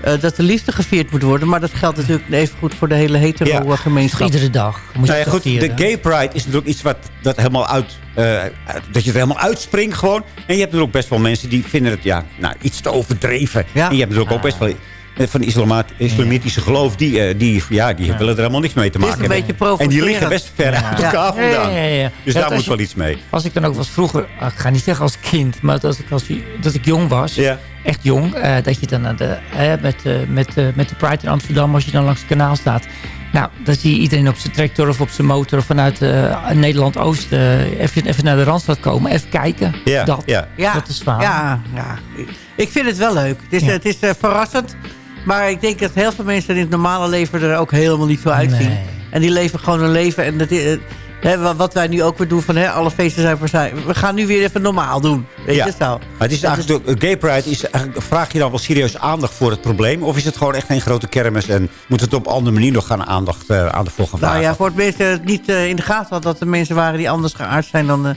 eh, dat de liefde gevierd moet worden. Maar dat geldt natuurlijk even goed voor de hele hetero-gemeenschap. Iedere dag. Moet Nou ja, goed, de gay pride is natuurlijk iets wat dat helemaal uit, eh, dat je er helemaal uitspringt gewoon. En je hebt natuurlijk ook best wel mensen die vinden het ja, nou, iets te overdreven. En je hebt natuurlijk ook best wel eh, van islamaat, islamitische geloof, die, eh, die, ja, die willen er helemaal niks mee te Het is maken een hebben. beetje En die liggen best ver uit Ja. elkaar vandaan. Ja, ja, ja, ja. Dus Ja, daar moet je- wel iets mee. Als ik dan ook was vroeger, ah, ik ga niet zeggen als kind, maar als ik, als, dat ik jong was, Ja. echt jong, eh, dat je dan naar de, eh, met, eh, met, met de Pride in Amsterdam, als je dan langs het kanaal staat, nou, dan zie je iedereen op zijn tractor of op zijn motor of vanuit eh, Nederland-Oost eh, even, even naar de Randstad komen, even kijken. Ja, dat, ja. Dat is waar. Ja, ja. Ik vind het wel leuk. Het is, Ja. het is eh, verrassend. Maar ik denk dat heel veel mensen in het normale leven er ook helemaal niet zo uitzien. Nee. En die leven gewoon een leven. En dat, is- eh, hè, wa- wat wij nu ook weer doen van hè, alle feesten zijn voor zij. We gaan nu weer even normaal doen. Weet Ja. je zo. Maar het is eigenlijk, de gay pride is eigenlijk, vraag je dan wel serieus aandacht voor het probleem? Of is het gewoon echt een grote kermis en moet het op een andere manier nog gaan aandacht, eh, aandacht voor gaan vragen? Nou ja, voor het mensen het niet eh, in de gaten had dat er mensen waren die anders geaard zijn dan de,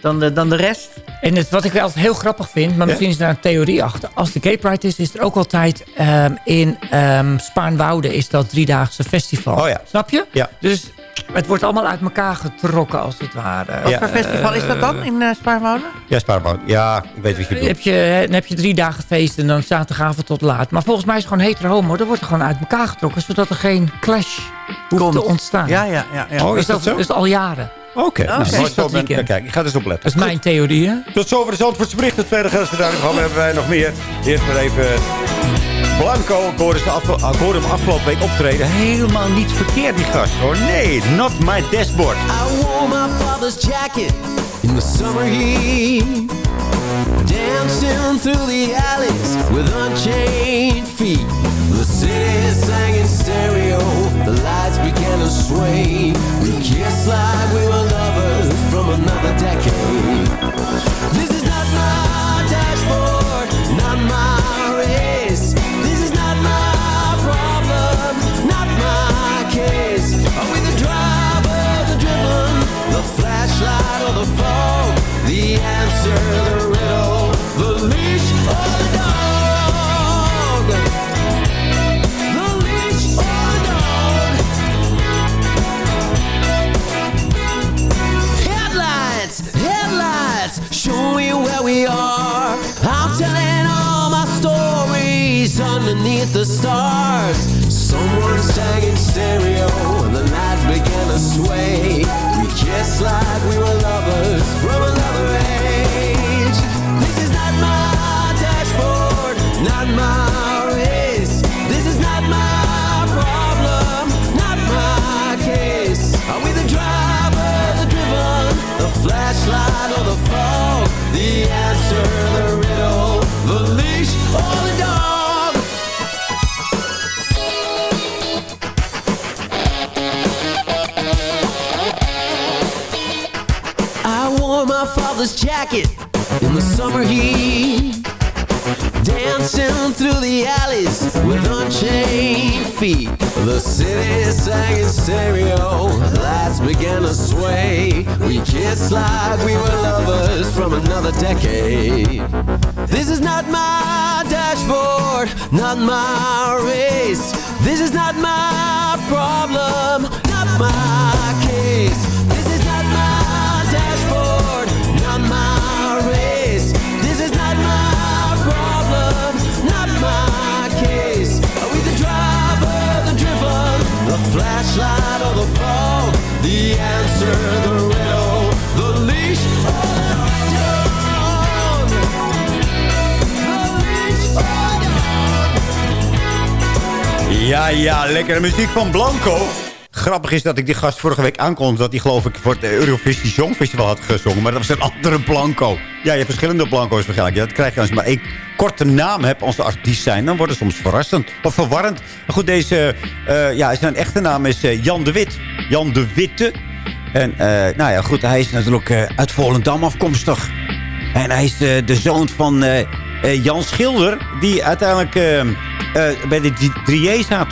dan de, dan de rest. En het, wat ik wel altijd heel grappig vind, maar misschien is daar een theorie achter. Als de Gay Pride is, is er ook altijd ehm, in ehm Spaarnwoude is dat driedaagse festival. Oh ja. Snap je? Ja. Dus het wordt allemaal uit elkaar getrokken als het ware. Wat Ja. voor festival is dat dan in uh, Spaarwouden? Ja, spaarbouw. Ja, ik weet wat je Dan bedoelt. heb, je, dan heb je drie dagen feest en dan zaterdagavond tot laat. Maar volgens mij is het gewoon hetero-homo. Dan wordt er gewoon uit elkaar getrokken, zodat er geen clash hoeft te ontstaan. Ja, ja, ja. ja. Oh, is dat zo? Dat is al jaren. Oké, nou, dat ben- kijk, ik ga er eens op letten. Dat is mijn theorie, hè? Tot zover de Zandvoortse berichten. Tweede grensverduiding van hebben wij nog meer. Eerst maar even Blanco. Ik hoorde, afge- ik hoorde hem afgelopen week optreden. Helemaal niet verkeerd, die gast hoor. Nee, not my dashboard. I wore my father's jacket in the summer heat. Dancing through the alleys with unchained feet. The city sang in stereo, the lights began to sway. We kissed like underneath the stars. Someone sang in stereo and the night began to sway. We kissed like we were lovers from another age. This is not my dashboard, not my race. This is not my problem, not my case. Are we the driver, the driven, the flashlight or the fog? The answer, the father's jacket in the summer heat. Dancing through the alleys with unchained feet. The city sang in stereo, lights began to sway. We kissed like we were lovers from another decade. This is not my dashboard, not my race. This is not my problem, not my case. Ja. Lekkere muziek van Blanco. Grappig is dat ik die gast vorige week aankondigde... dat hij geloof ik voor het Eurovisie Songfestival had gezongen. Maar dat was een andere Blanco. Ja, je hebt verschillende Blanco's waarschijnlijk. Ja, dat krijg je als je maar één korte naam hebt als artiest zijn. Dan wordt het soms verrassend of verwarrend. Maar goed, deze... eh, ja, zijn echte naam is eh, Jan de Wit. Jan de Witte. En eh, nou ja, goed, hij is natuurlijk eh, uit Volendam afkomstig. En hij is de zoon van Jan Schilder... die uiteindelijk eh, eh, bij de drie- drieën zat.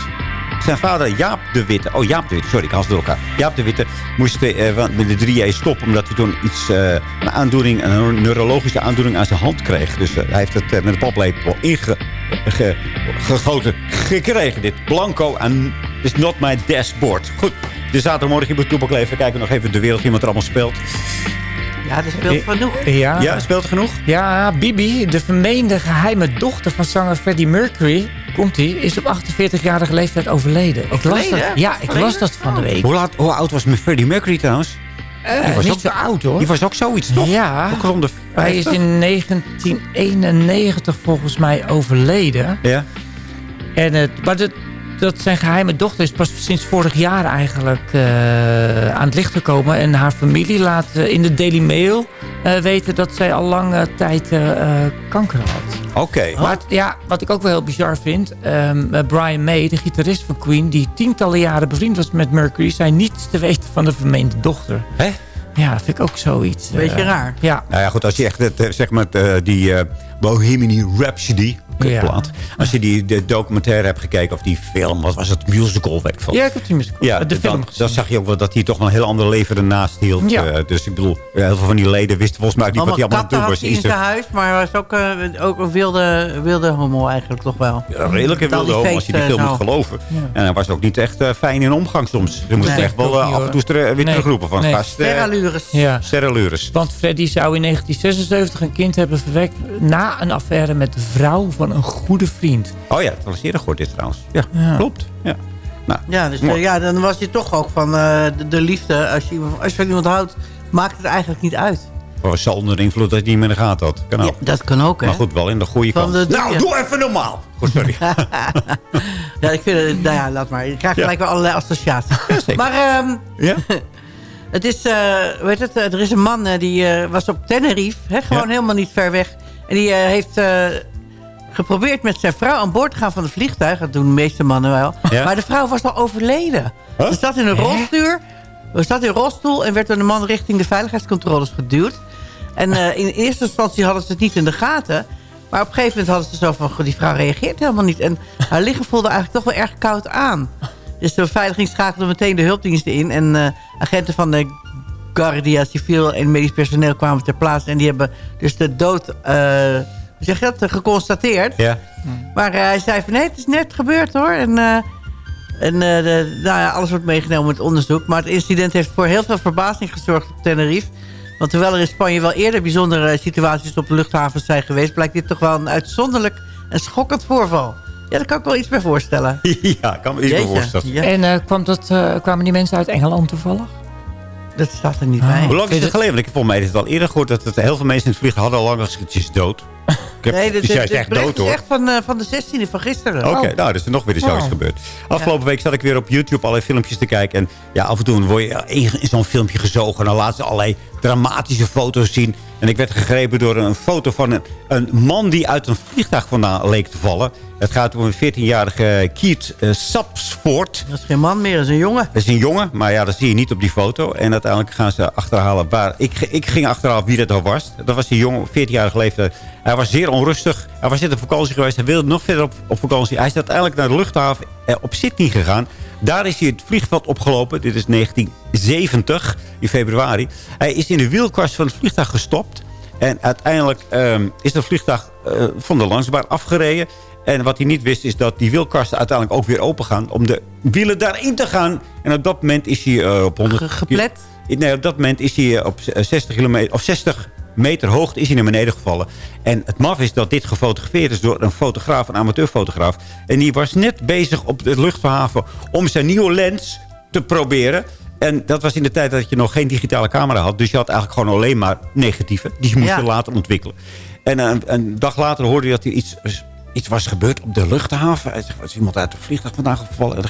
Zijn vader Jaap de Witte... Oh, Jaap de Witte, sorry, ik haal ze door elkaar. Jaap de Witte moest eh, met de drieën stoppen... omdat hij toen iets, eh, een aandoening, een neurologische aandoening aan zijn hand kreeg. Dus eh, hij heeft het eh, met een paplepel ingegoten gekregen. Dit blanco is not my dashboard. Goed, de zaterdagmorgen hier bij Toepak Leven. Kijken we nog even de wereld, wat er allemaal speelt. Ja, er speelt genoeg. Ja. Ja, speelt genoeg? Ja, Bibi, de vermeende geheime dochter van zanger Freddie Mercury... komt hij, is op 48-jarige leeftijd overleden. Ik las dat, ja, ik las dat van de week. Hoe, laat, hoe oud was Freddie Mercury trouwens? Eh, Die was niet ook- zo oud hoor. Die was ook zoiets, toch? Ja. Ook rond de Hij is 50? in 1991 volgens mij overleden. Ja. En het, maar dat, dat zijn geheime dochter is pas sinds vorig jaar eigenlijk eh, aan het licht gekomen. En haar familie laat eh, in de Daily Mail eh, weten dat zij al lange tijd kanker had. Oké. Maar ja, wat ik ook wel heel bizar vind. ehm, eh, Brian May, de gitarist van Queen... die tientallen jaren bevriend was met Mercury... zei niets te weten van de vermeende dochter. Hè? Ja, vind ik ook zoiets. eh, Beetje raar. Ja. Nou ja, goed, als je echt, het, zeg maar, eh, die eh Bohemian Rhapsody Ja. Als je die de documentaire hebt gekeken of die film, wat was het, musical, weet ik veel. Ja, ik heb die musical. Ja, de film dan, zag je ook wel dat hij toch wel een heel ander leven ernaast hield. Ja. Eh, dus ik bedoel, heel veel van die leden wisten volgens mij ook niet wat hij Allemaal aan het doen was. in In zijn huis, maar hij was ook, eh, ook een wilde, wilde homo eigenlijk toch wel. een redelijke wilde homo, als je die film en moet geloven. En hij was ook niet echt eh, fijn in omgang soms. Ze moesten Nee, echt wel af en toe ter- weer Nee. terugroepen van Nee. gast. Ja. Want Freddy zou in 1976 een kind hebben verwekt... na een affaire met de vrouw van een goede vriend. Oh ja, dat was eerder gehoord dit trouwens. Ja, Ja. klopt. Ja. Nou, Ja, dus mooi. eh, ja, dan was je toch ook van eh, de, de liefde. Als je, als je van iemand houdt, maakt het eigenlijk niet uit. was ze onder invloed dat hij niet meer in de gaten had. Kan ook. Ja, dat kan ook, hè? Maar goed, wel in de goede Van kant. de nou, doe even normaal. Goed, sorry. Ja, ik vind het, nou ja, laat maar. Je krijgt Ja. gelijk weer allerlei associaties. zeker. maar ehm, ja? het is, eh, weet het, eh, er is een man die eh, was op Tenerife. Hè, gewoon Ja. helemaal niet ver weg. En die eh, heeft eh, geprobeerd met zijn vrouw aan boord te gaan van het vliegtuig. Dat doen de meeste mannen wel. Ja. Maar de vrouw was al overleden. Huh? Ze zat in een rolstoel. Ze zat in een rolstoel en werd door de man richting de veiligheidscontroles geduwd. En eh, in eerste instantie hadden ze het niet in de gaten. Maar op een gegeven moment hadden ze zo van... "Goh, die vrouw reageert helemaal niet. En haar lichaam voelde eigenlijk toch wel erg koud aan. Dus de beveiliging schakelde meteen de hulpdiensten in. En eh, agenten van de Guardia Civil en medisch personeel kwamen ter plaatse. En die hebben dus de dood... eh, zeg dat? eh, geconstateerd. Ja. Maar eh, hij zei van nee, het is net gebeurd hoor. En, eh, en eh, de, nou ja, alles wordt meegenomen met onderzoek. Maar het incident heeft voor heel veel verbazing gezorgd op Tenerife. Want terwijl er in Spanje wel eerder bijzondere situaties op de luchthavens zijn geweest... blijkt dit toch wel een uitzonderlijk en schokkend voorval. Ja, daar kan ik wel iets bij voorstellen. ja, ik kan me iets bij voorstellen. ja. En eh, kwam dat, eh, kwamen die mensen uit Engeland toevallig? Dat staat er niet bij. Hoe lang is Is het geleden? Want ik heb volgens mij is het al eerder gehoord dat het, heel veel mensen in het vliegtuig hadden al lang gezegd, het is dood. Ik heb, Nee, dus dit, is echt dood is hoor. echt van, eh, van de 16e, van gisteren. Oké, Oh. nou, dus er nog weer zoiets Oh. gebeurd. Afgelopen week zat ik weer op YouTube allerlei filmpjes te kijken. En ja, af en toe word je in in zo'n filmpje gezogen. En dan laten ze allerlei dramatische foto's zien. En ik werd gegrepen door een foto van een, een man die uit een vliegtuig vandaan leek te vallen. Het gaat om een 14-jarige Keith uh, Sapsford. Dat is geen man meer, dat is een jongen. Dat is een jongen, maar ja, dat zie je niet op die foto. En uiteindelijk gaan ze achterhalen waar... Ik, ik ging achterhalen wie dat al was. Dat was die jongen, 14-jarige leeftijd. Hij was zeer onrustig. Hij was net op vakantie geweest. Hij wilde nog verder op, op vakantie. Hij is uiteindelijk naar de luchthaven eh, op Sydney gegaan. Daar is hij het vliegveld opgelopen. Dit is 1970, in februari. Hij is in de wielkast van het vliegtuig gestopt. En uiteindelijk ehm, is het vliegtuig eh, van de landsbaan afgereden. En wat hij niet wist is dat die wielkasten uiteindelijk ook weer open gaan... om de wielen daarin te gaan. En op dat moment is hij eh, op 100... Ge- geplet? Nee, op dat moment is hij eh, op eh, 60 kilometer... of 60 meter hoogte is hij naar beneden gevallen. En het maf is dat dit gefotografeerd is door een fotograaf, een amateurfotograaf. En die was net bezig op de luchthaven om zijn nieuwe lens te proberen. En dat was in de tijd dat je nog geen digitale camera had. Dus je had eigenlijk gewoon alleen maar negatieve. Die moest je Ja. later ontwikkelen. En een, een dag later hoorde je dat hij iets iets was gebeurd op de luchthaven. Zegt, was iemand uit het vliegtuig vandaag gevallen?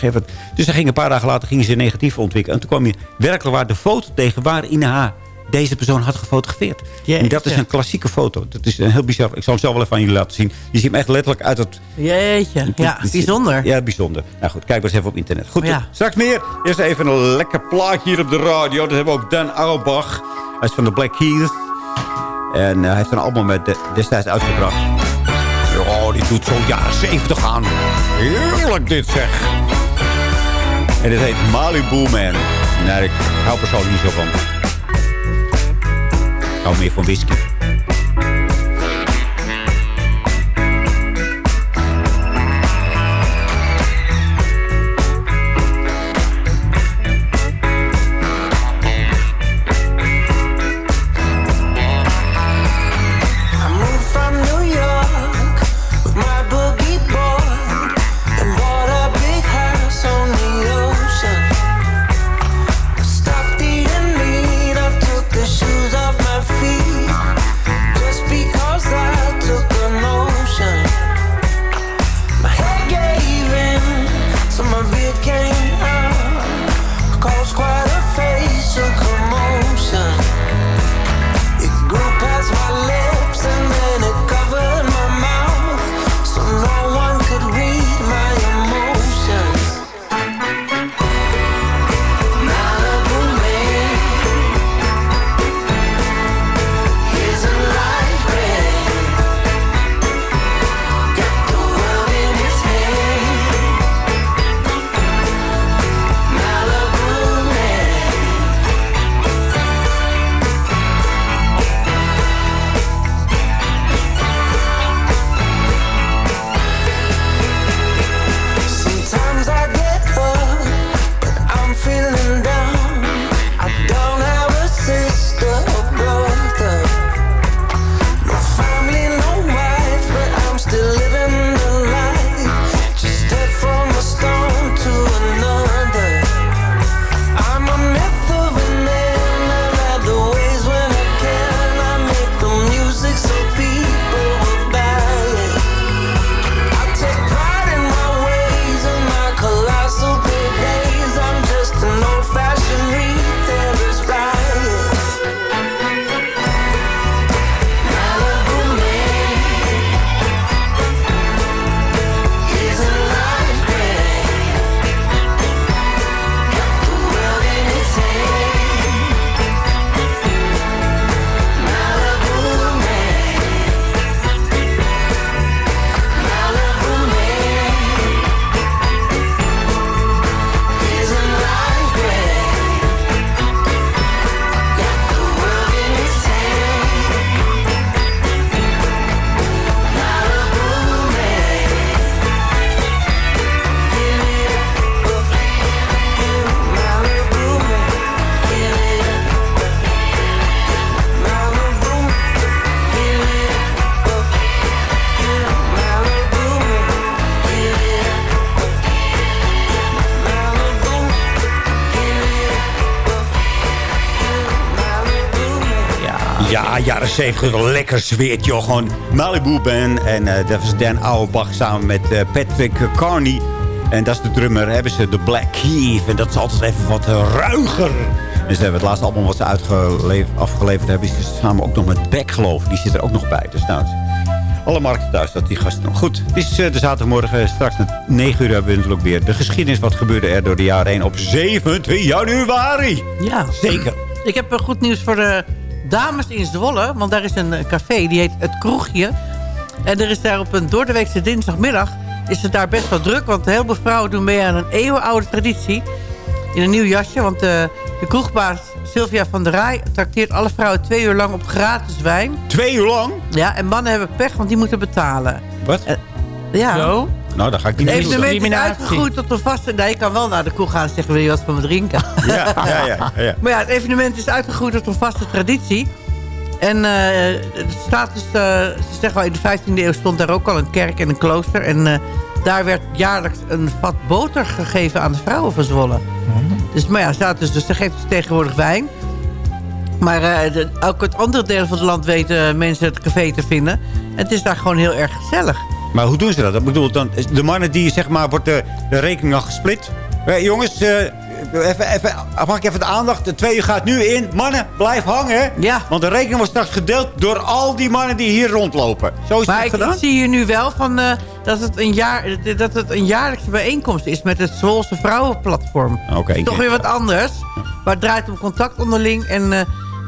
Dus hij ging een paar dagen later gingen ze negatief ontwikkelen. En toen kwam je werkelijk waar de foto tegen waarin hij deze persoon had gefotografeerd. En dat is een klassieke foto. Dat is een heel bizar. Ik zal hem zelf wel even aan jullie laten zien. Je ziet hem echt letterlijk uit het... Jeetje, ja, bijzonder. Ja, bijzonder. Nou goed, kijk maar eens even op internet. Goed, Ja. straks meer. Eerst even een lekker plaatje hier op de radio. Dat hebben we ook Dan Auerbach. Hij is van de Black Keys. En eh, hij heeft een album met de- destijds uitgebracht. Oh, die doet zo'n jaren 70 aan. Heerlijk dit zeg. En dit heet Malibu Man. Nou, ik hou persoonlijk niet zo van. Ik hou meer van whisky. 70, een lekker zweertje. joh. Gewoon Malibu Band. En eh, dat was Dan Auerbach samen met eh, Patrick Carney. En dat is de drummer. Hebben ze de Black Keys. En dat is altijd even wat ruiger. En ze hebben het laatste album wat ze uitgeleverd, afgeleverd hebben... is samen ook nog met Beck, geloof. Die zit er ook nog bij. Dus nou, alle markten thuis dat die gasten nog. Goed, het is eh, de zaterdagmorgen. Straks na 9 uur hebben we natuurlijk weer de geschiedenis. Wat gebeurde er door de jaren heen op 17 januari? Ja. Zeker. Ik heb goed nieuws voor de dames in Zwolle. Want daar is een eh, café, die heet Het Kroegje. En er is daar op een doordeweekse dinsdagmiddag... is het daar best wel druk. Want heel veel vrouwen doen mee aan een eeuwenoude traditie. In een nieuw jasje. Want eh, de kroegbaas Sylvia van der Rij... trakteert alle vrouwen twee uur lang op gratis wijn. Twee uur lang? Ja, en mannen hebben pech, want die moeten betalen. Wat? ja. Zo? Nou, dan ga ik niet doen. evenement is uitgegroeid tot een vaste... Nee, je kan wel naar de kroeg gaan en zeggen... wil je wat van me drinken? Ja, ja, ja. ja. Maar ja, het evenement is uitgegroeid tot een vaste traditie. En eh, het staat dus, eh, ze zeggen wel, in de 15e eeuw stond daar ook al een kerk en een klooster. En eh, daar werd jaarlijks een vat boter gegeven aan de vrouwen van Zwolle. Dus, maar ja, staat dus, dus ze geeft dus tegenwoordig wijn. Maar de- ook het andere deel van het land weten mensen het café te vinden. En het is daar gewoon heel erg gezellig. Maar hoe doen ze dat? Ik bedoel, dan, de mannen die, zeg maar, wordt de, de rekening al gesplit. Eh, jongens, eh, even, even, mag ik even de aandacht? De twee uur gaat nu in. Mannen, blijf hangen. Ja. Want de rekening wordt straks gedeeld door al die mannen die hier rondlopen. Zo is Maar het ik, gedaan? ik zie hier nu wel van, eh, dat, het een jaar, dat het een jaarlijkse bijeenkomst is... met het Zwolse Vrouwenplatform. Oké, Toch weer wat anders. Maar het draait om contact onderling. En eh,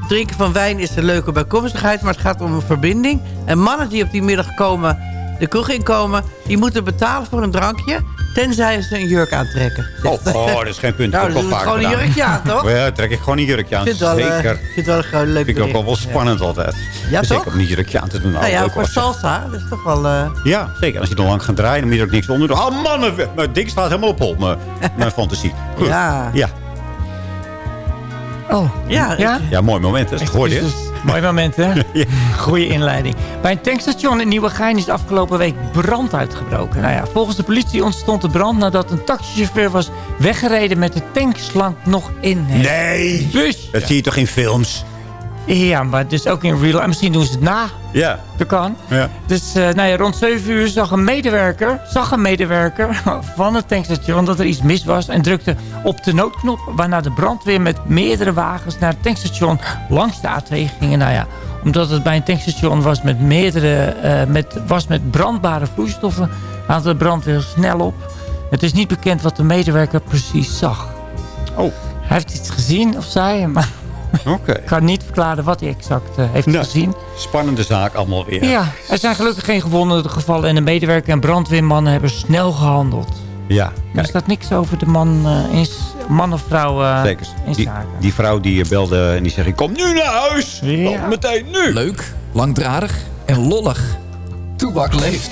drinken van wijn is een leuke bijkomstigheid... maar het gaat om een verbinding. En mannen die op die middag komen, de kroeg inkomen... die moeten betalen voor een drankje... tenzij ze een jurk aantrekken. Oh, oh, dat is geen punt. Nou, dan doe gewoon een jurkje aan, toch? Ja, trek ik gewoon een jurkje aan. Ik vind het wel, eh, Zeker. ik vind het wel een leuk vind ik ook wel wel bericht. spannend altijd. Ja, Zeker toch? om een jurkje aan te doen. Nou ja, leuk voor salsa, dat is toch wel... eh, Ja, zeker. Als je dan lang gaat draaien, dan moet je er ook niks onder doen. Oh man, mijn, mijn ding staat helemaal op hol, mijn, mijn fantasie. Goed. Ja. Ja. Oh, ja? ja? Ja, mooi moment. hè. Dat hoorde je. Mooi moment, hè? Goeie inleiding. Bij een tankstation in Nieuwegein is afgelopen week brand uitgebroken. Nou ja, volgens de politie ontstond de brand nadat een taxichauffeur was weggereden met de tankslang nog in Nee! bus. Dat zie je toch in films? Ja, maar dus ook in real. En misschien doen ze het na. Ja. Dat kan. Ja. Dus eh, nou ja, rond 7 uur zag een medewerker, zag een medewerker van het tankstation dat er iets mis was. En drukte op de noodknop. Waarna de brandweer met meerdere wagens naar het tankstation langs de A2 gingen. Nou ja, omdat het bij een tankstation was met meerdere, eh, met, was met brandbare vloeistoffen. Haalde de brandweer snel op. Het is niet bekend wat de medewerker precies zag. Oh. Hij heeft iets gezien of zij, maar Oké. ik kan niet verklaren wat hij exact eh, heeft Nou, gezien. Spannende zaak allemaal weer. Ja, er zijn gelukkig geen gewonden gevallen. En de medewerker en brandweermannen hebben snel gehandeld. Ja, Er staat niks over de man, eh, in, s- man of vrouw eh, Zeker. in Die, zaken. die vrouw die belde en die zegt, ik kom nu naar huis. Ja. Meteen nu. Leuk, langdradig en lollig. Toebak leeft.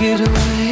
Get away.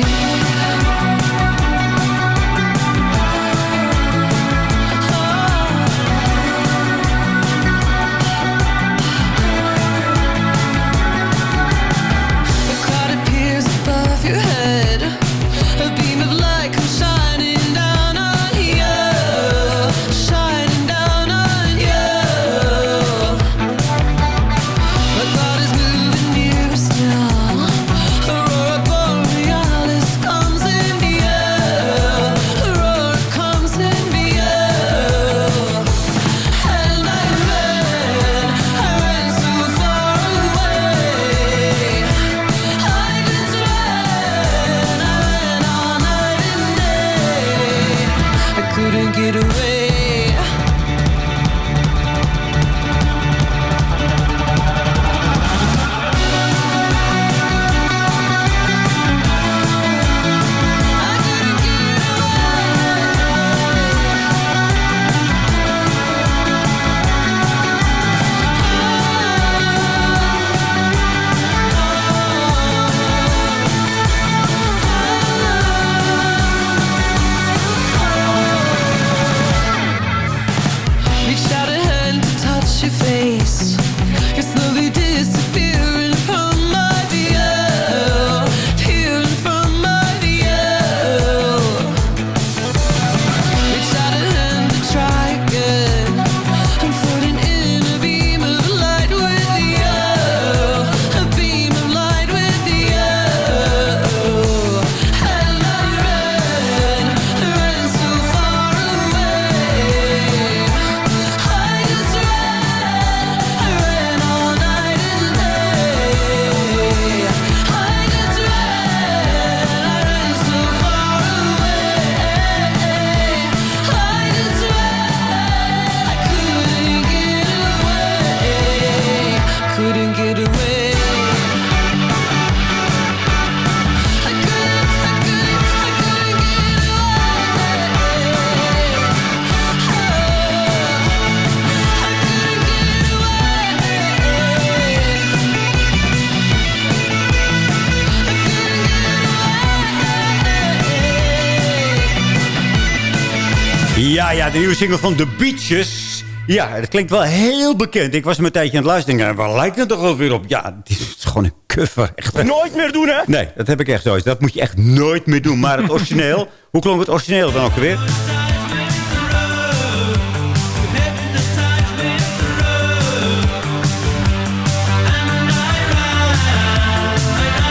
Ja, de nieuwe single van The Beaches. Ja, het klinkt wel heel bekend. Ik was hem een tijdje aan het luisteren. En waar lijkt het toch wel weer op? Ja, het is gewoon een cover. Echt. Nooit meer doen, hè? Nee, dat heb ik echt zo. Dat moet je echt nooit meer doen. Maar het origineel... hoe klonk het origineel dan ook weer?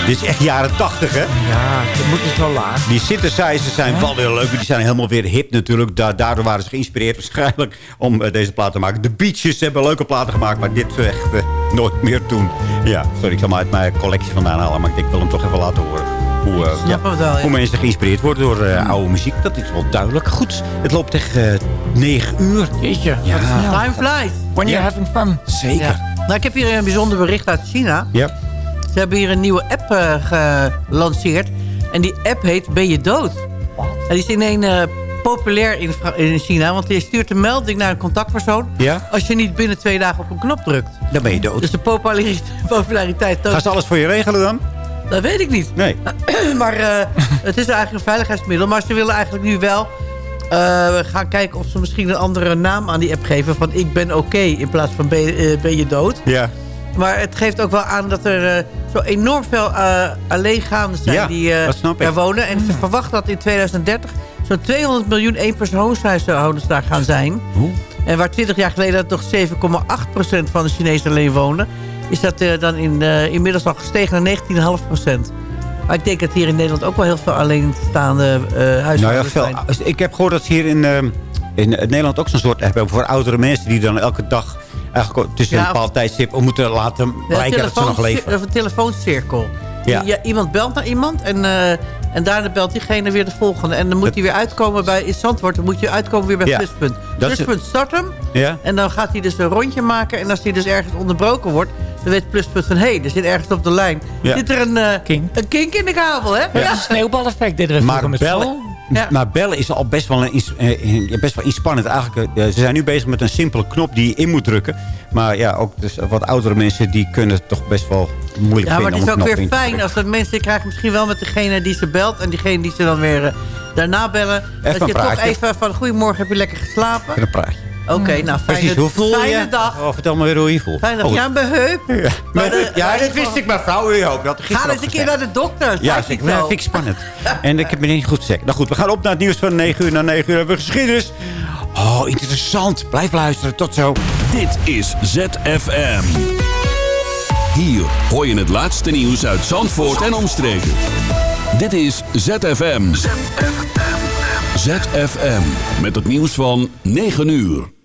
Dit is echt jaren tachtig, hè? Ja, dat moet het wel laag. Die synthesizers zijn wel weer leuk. Die zijn helemaal weer hip natuurlijk. Da daardoor waren ze geïnspireerd waarschijnlijk om eh, deze plaat te maken. De Beaches hebben leuke platen gemaakt, maar dit echt eh, nooit meer doen. Ja, sorry, ik zal hem uit mijn collectie vandaan halen. Maar ik denk, ik wil hem toch even laten horen. Hoe, eh, Snap het wel, ja. hoe mensen geïnspireerd worden door eh, oude muziek. Dat is wel duidelijk. Goed, het loopt tegen eh, 9 uur. Jeetje. Ja, Time flies. When you're Ja. having fun. zeker. Ja. Nou, ik heb hier een bijzonder bericht uit China. Ja. Ze hebben hier een nieuwe app eh, gelanceerd. En die app heet Ben je dood? En die is ineens eh, populair in, China. Want je stuurt een melding naar een contactpersoon... Ja? als je niet binnen twee dagen op een knop drukt. Dan ben je dood. Dus de populariteit, populariteit toont- Gaan ze alles voor je regelen dan? Dat weet ik niet. Nee. maar eh, het is eigenlijk een veiligheidsmiddel. Maar ze willen eigenlijk nu wel eh, gaan kijken of ze misschien een andere naam aan die app geven. Van ik ben oké in plaats van ben, ben je dood. Ja. Maar het geeft ook wel aan dat er eh, zo enorm veel eh alleengaanden zijn Ja, die eh, daar wonen. En ze verwachten dat in 2030 zo'n 200 miljoen eenpersoonshuishoudens daar gaan zijn. En waar 20 jaar geleden nog 7,8% van de Chinezen alleen wonen... is dat dan in, inmiddels al gestegen naar 19,5%. Maar ik denk dat hier in Nederland ook wel heel veel alleenstaande eh huishoudens Nou ja, veel, zijn. ik heb gehoord dat ze hier in, ehm, in Nederland ook zo'n soort hebben... voor oudere mensen die dan elke dag eigenlijk tussen Ja, een bepaald tijdstip... om moeten laten blijken dat ze nog leven. Of een telefooncirkel. Ja. Ja. iemand belt naar iemand en, eh, en daarna belt diegene weer de volgende. En dan moet hij weer uitkomen bij in Zandvoort. Dan moet je uitkomen weer bij Ja. Pluspunt. Dat is- Pluspunt start hem. Ja? En dan gaat hij dus een rondje maken. En als hij dus ergens onderbroken wordt... dan weet Pluspunt van... hé, hey, er zit ergens op de lijn... Ja. zit er een, eh, Kink. een kink in de kabel, hè? Ja. Een sneeuwbaleffect deden we Maar met bellen, school. Ja. maar bellen is al best wel, een, ins- eh, best wel inspannend. Eigenlijk, eh, ze zijn nu bezig met een simpele knop die je in moet drukken. Maar ja, ook dus wat oudere mensen die kunnen het toch best wel moeilijk Ja, maar vinden het is ook weer fijn als dat mensen krijgen misschien wel met degene die ze belt... en diegene die ze dan weer eh, daarna bellen... dat je toch even van... goedemorgen, heb je lekker geslapen? Even een praatje. Oké, nou, fijne, Precies, hoe voel fijne je? dag. Oh, vertel me weer hoe je voelt. Fijne dag. Oh, Ja, een beheup. Ja, Maar de- ja maar dat wist ik, mevrouw. U ook. Dat Ga eens een keer naar de dokter. Ja, zo. vind ik spannend. en ik heb me niet goed gezegd. Nou goed, we gaan op naar het nieuws van 9 uur. Na 9 uur hebben we geschiedenis. Oh, interessant. Blijf luisteren. Tot zo. Dit is ZFM. Hier hoor je het laatste nieuws uit Zandvoort en omstreken. Dit is ZFM. ZFM. Met het nieuws van 9 uur.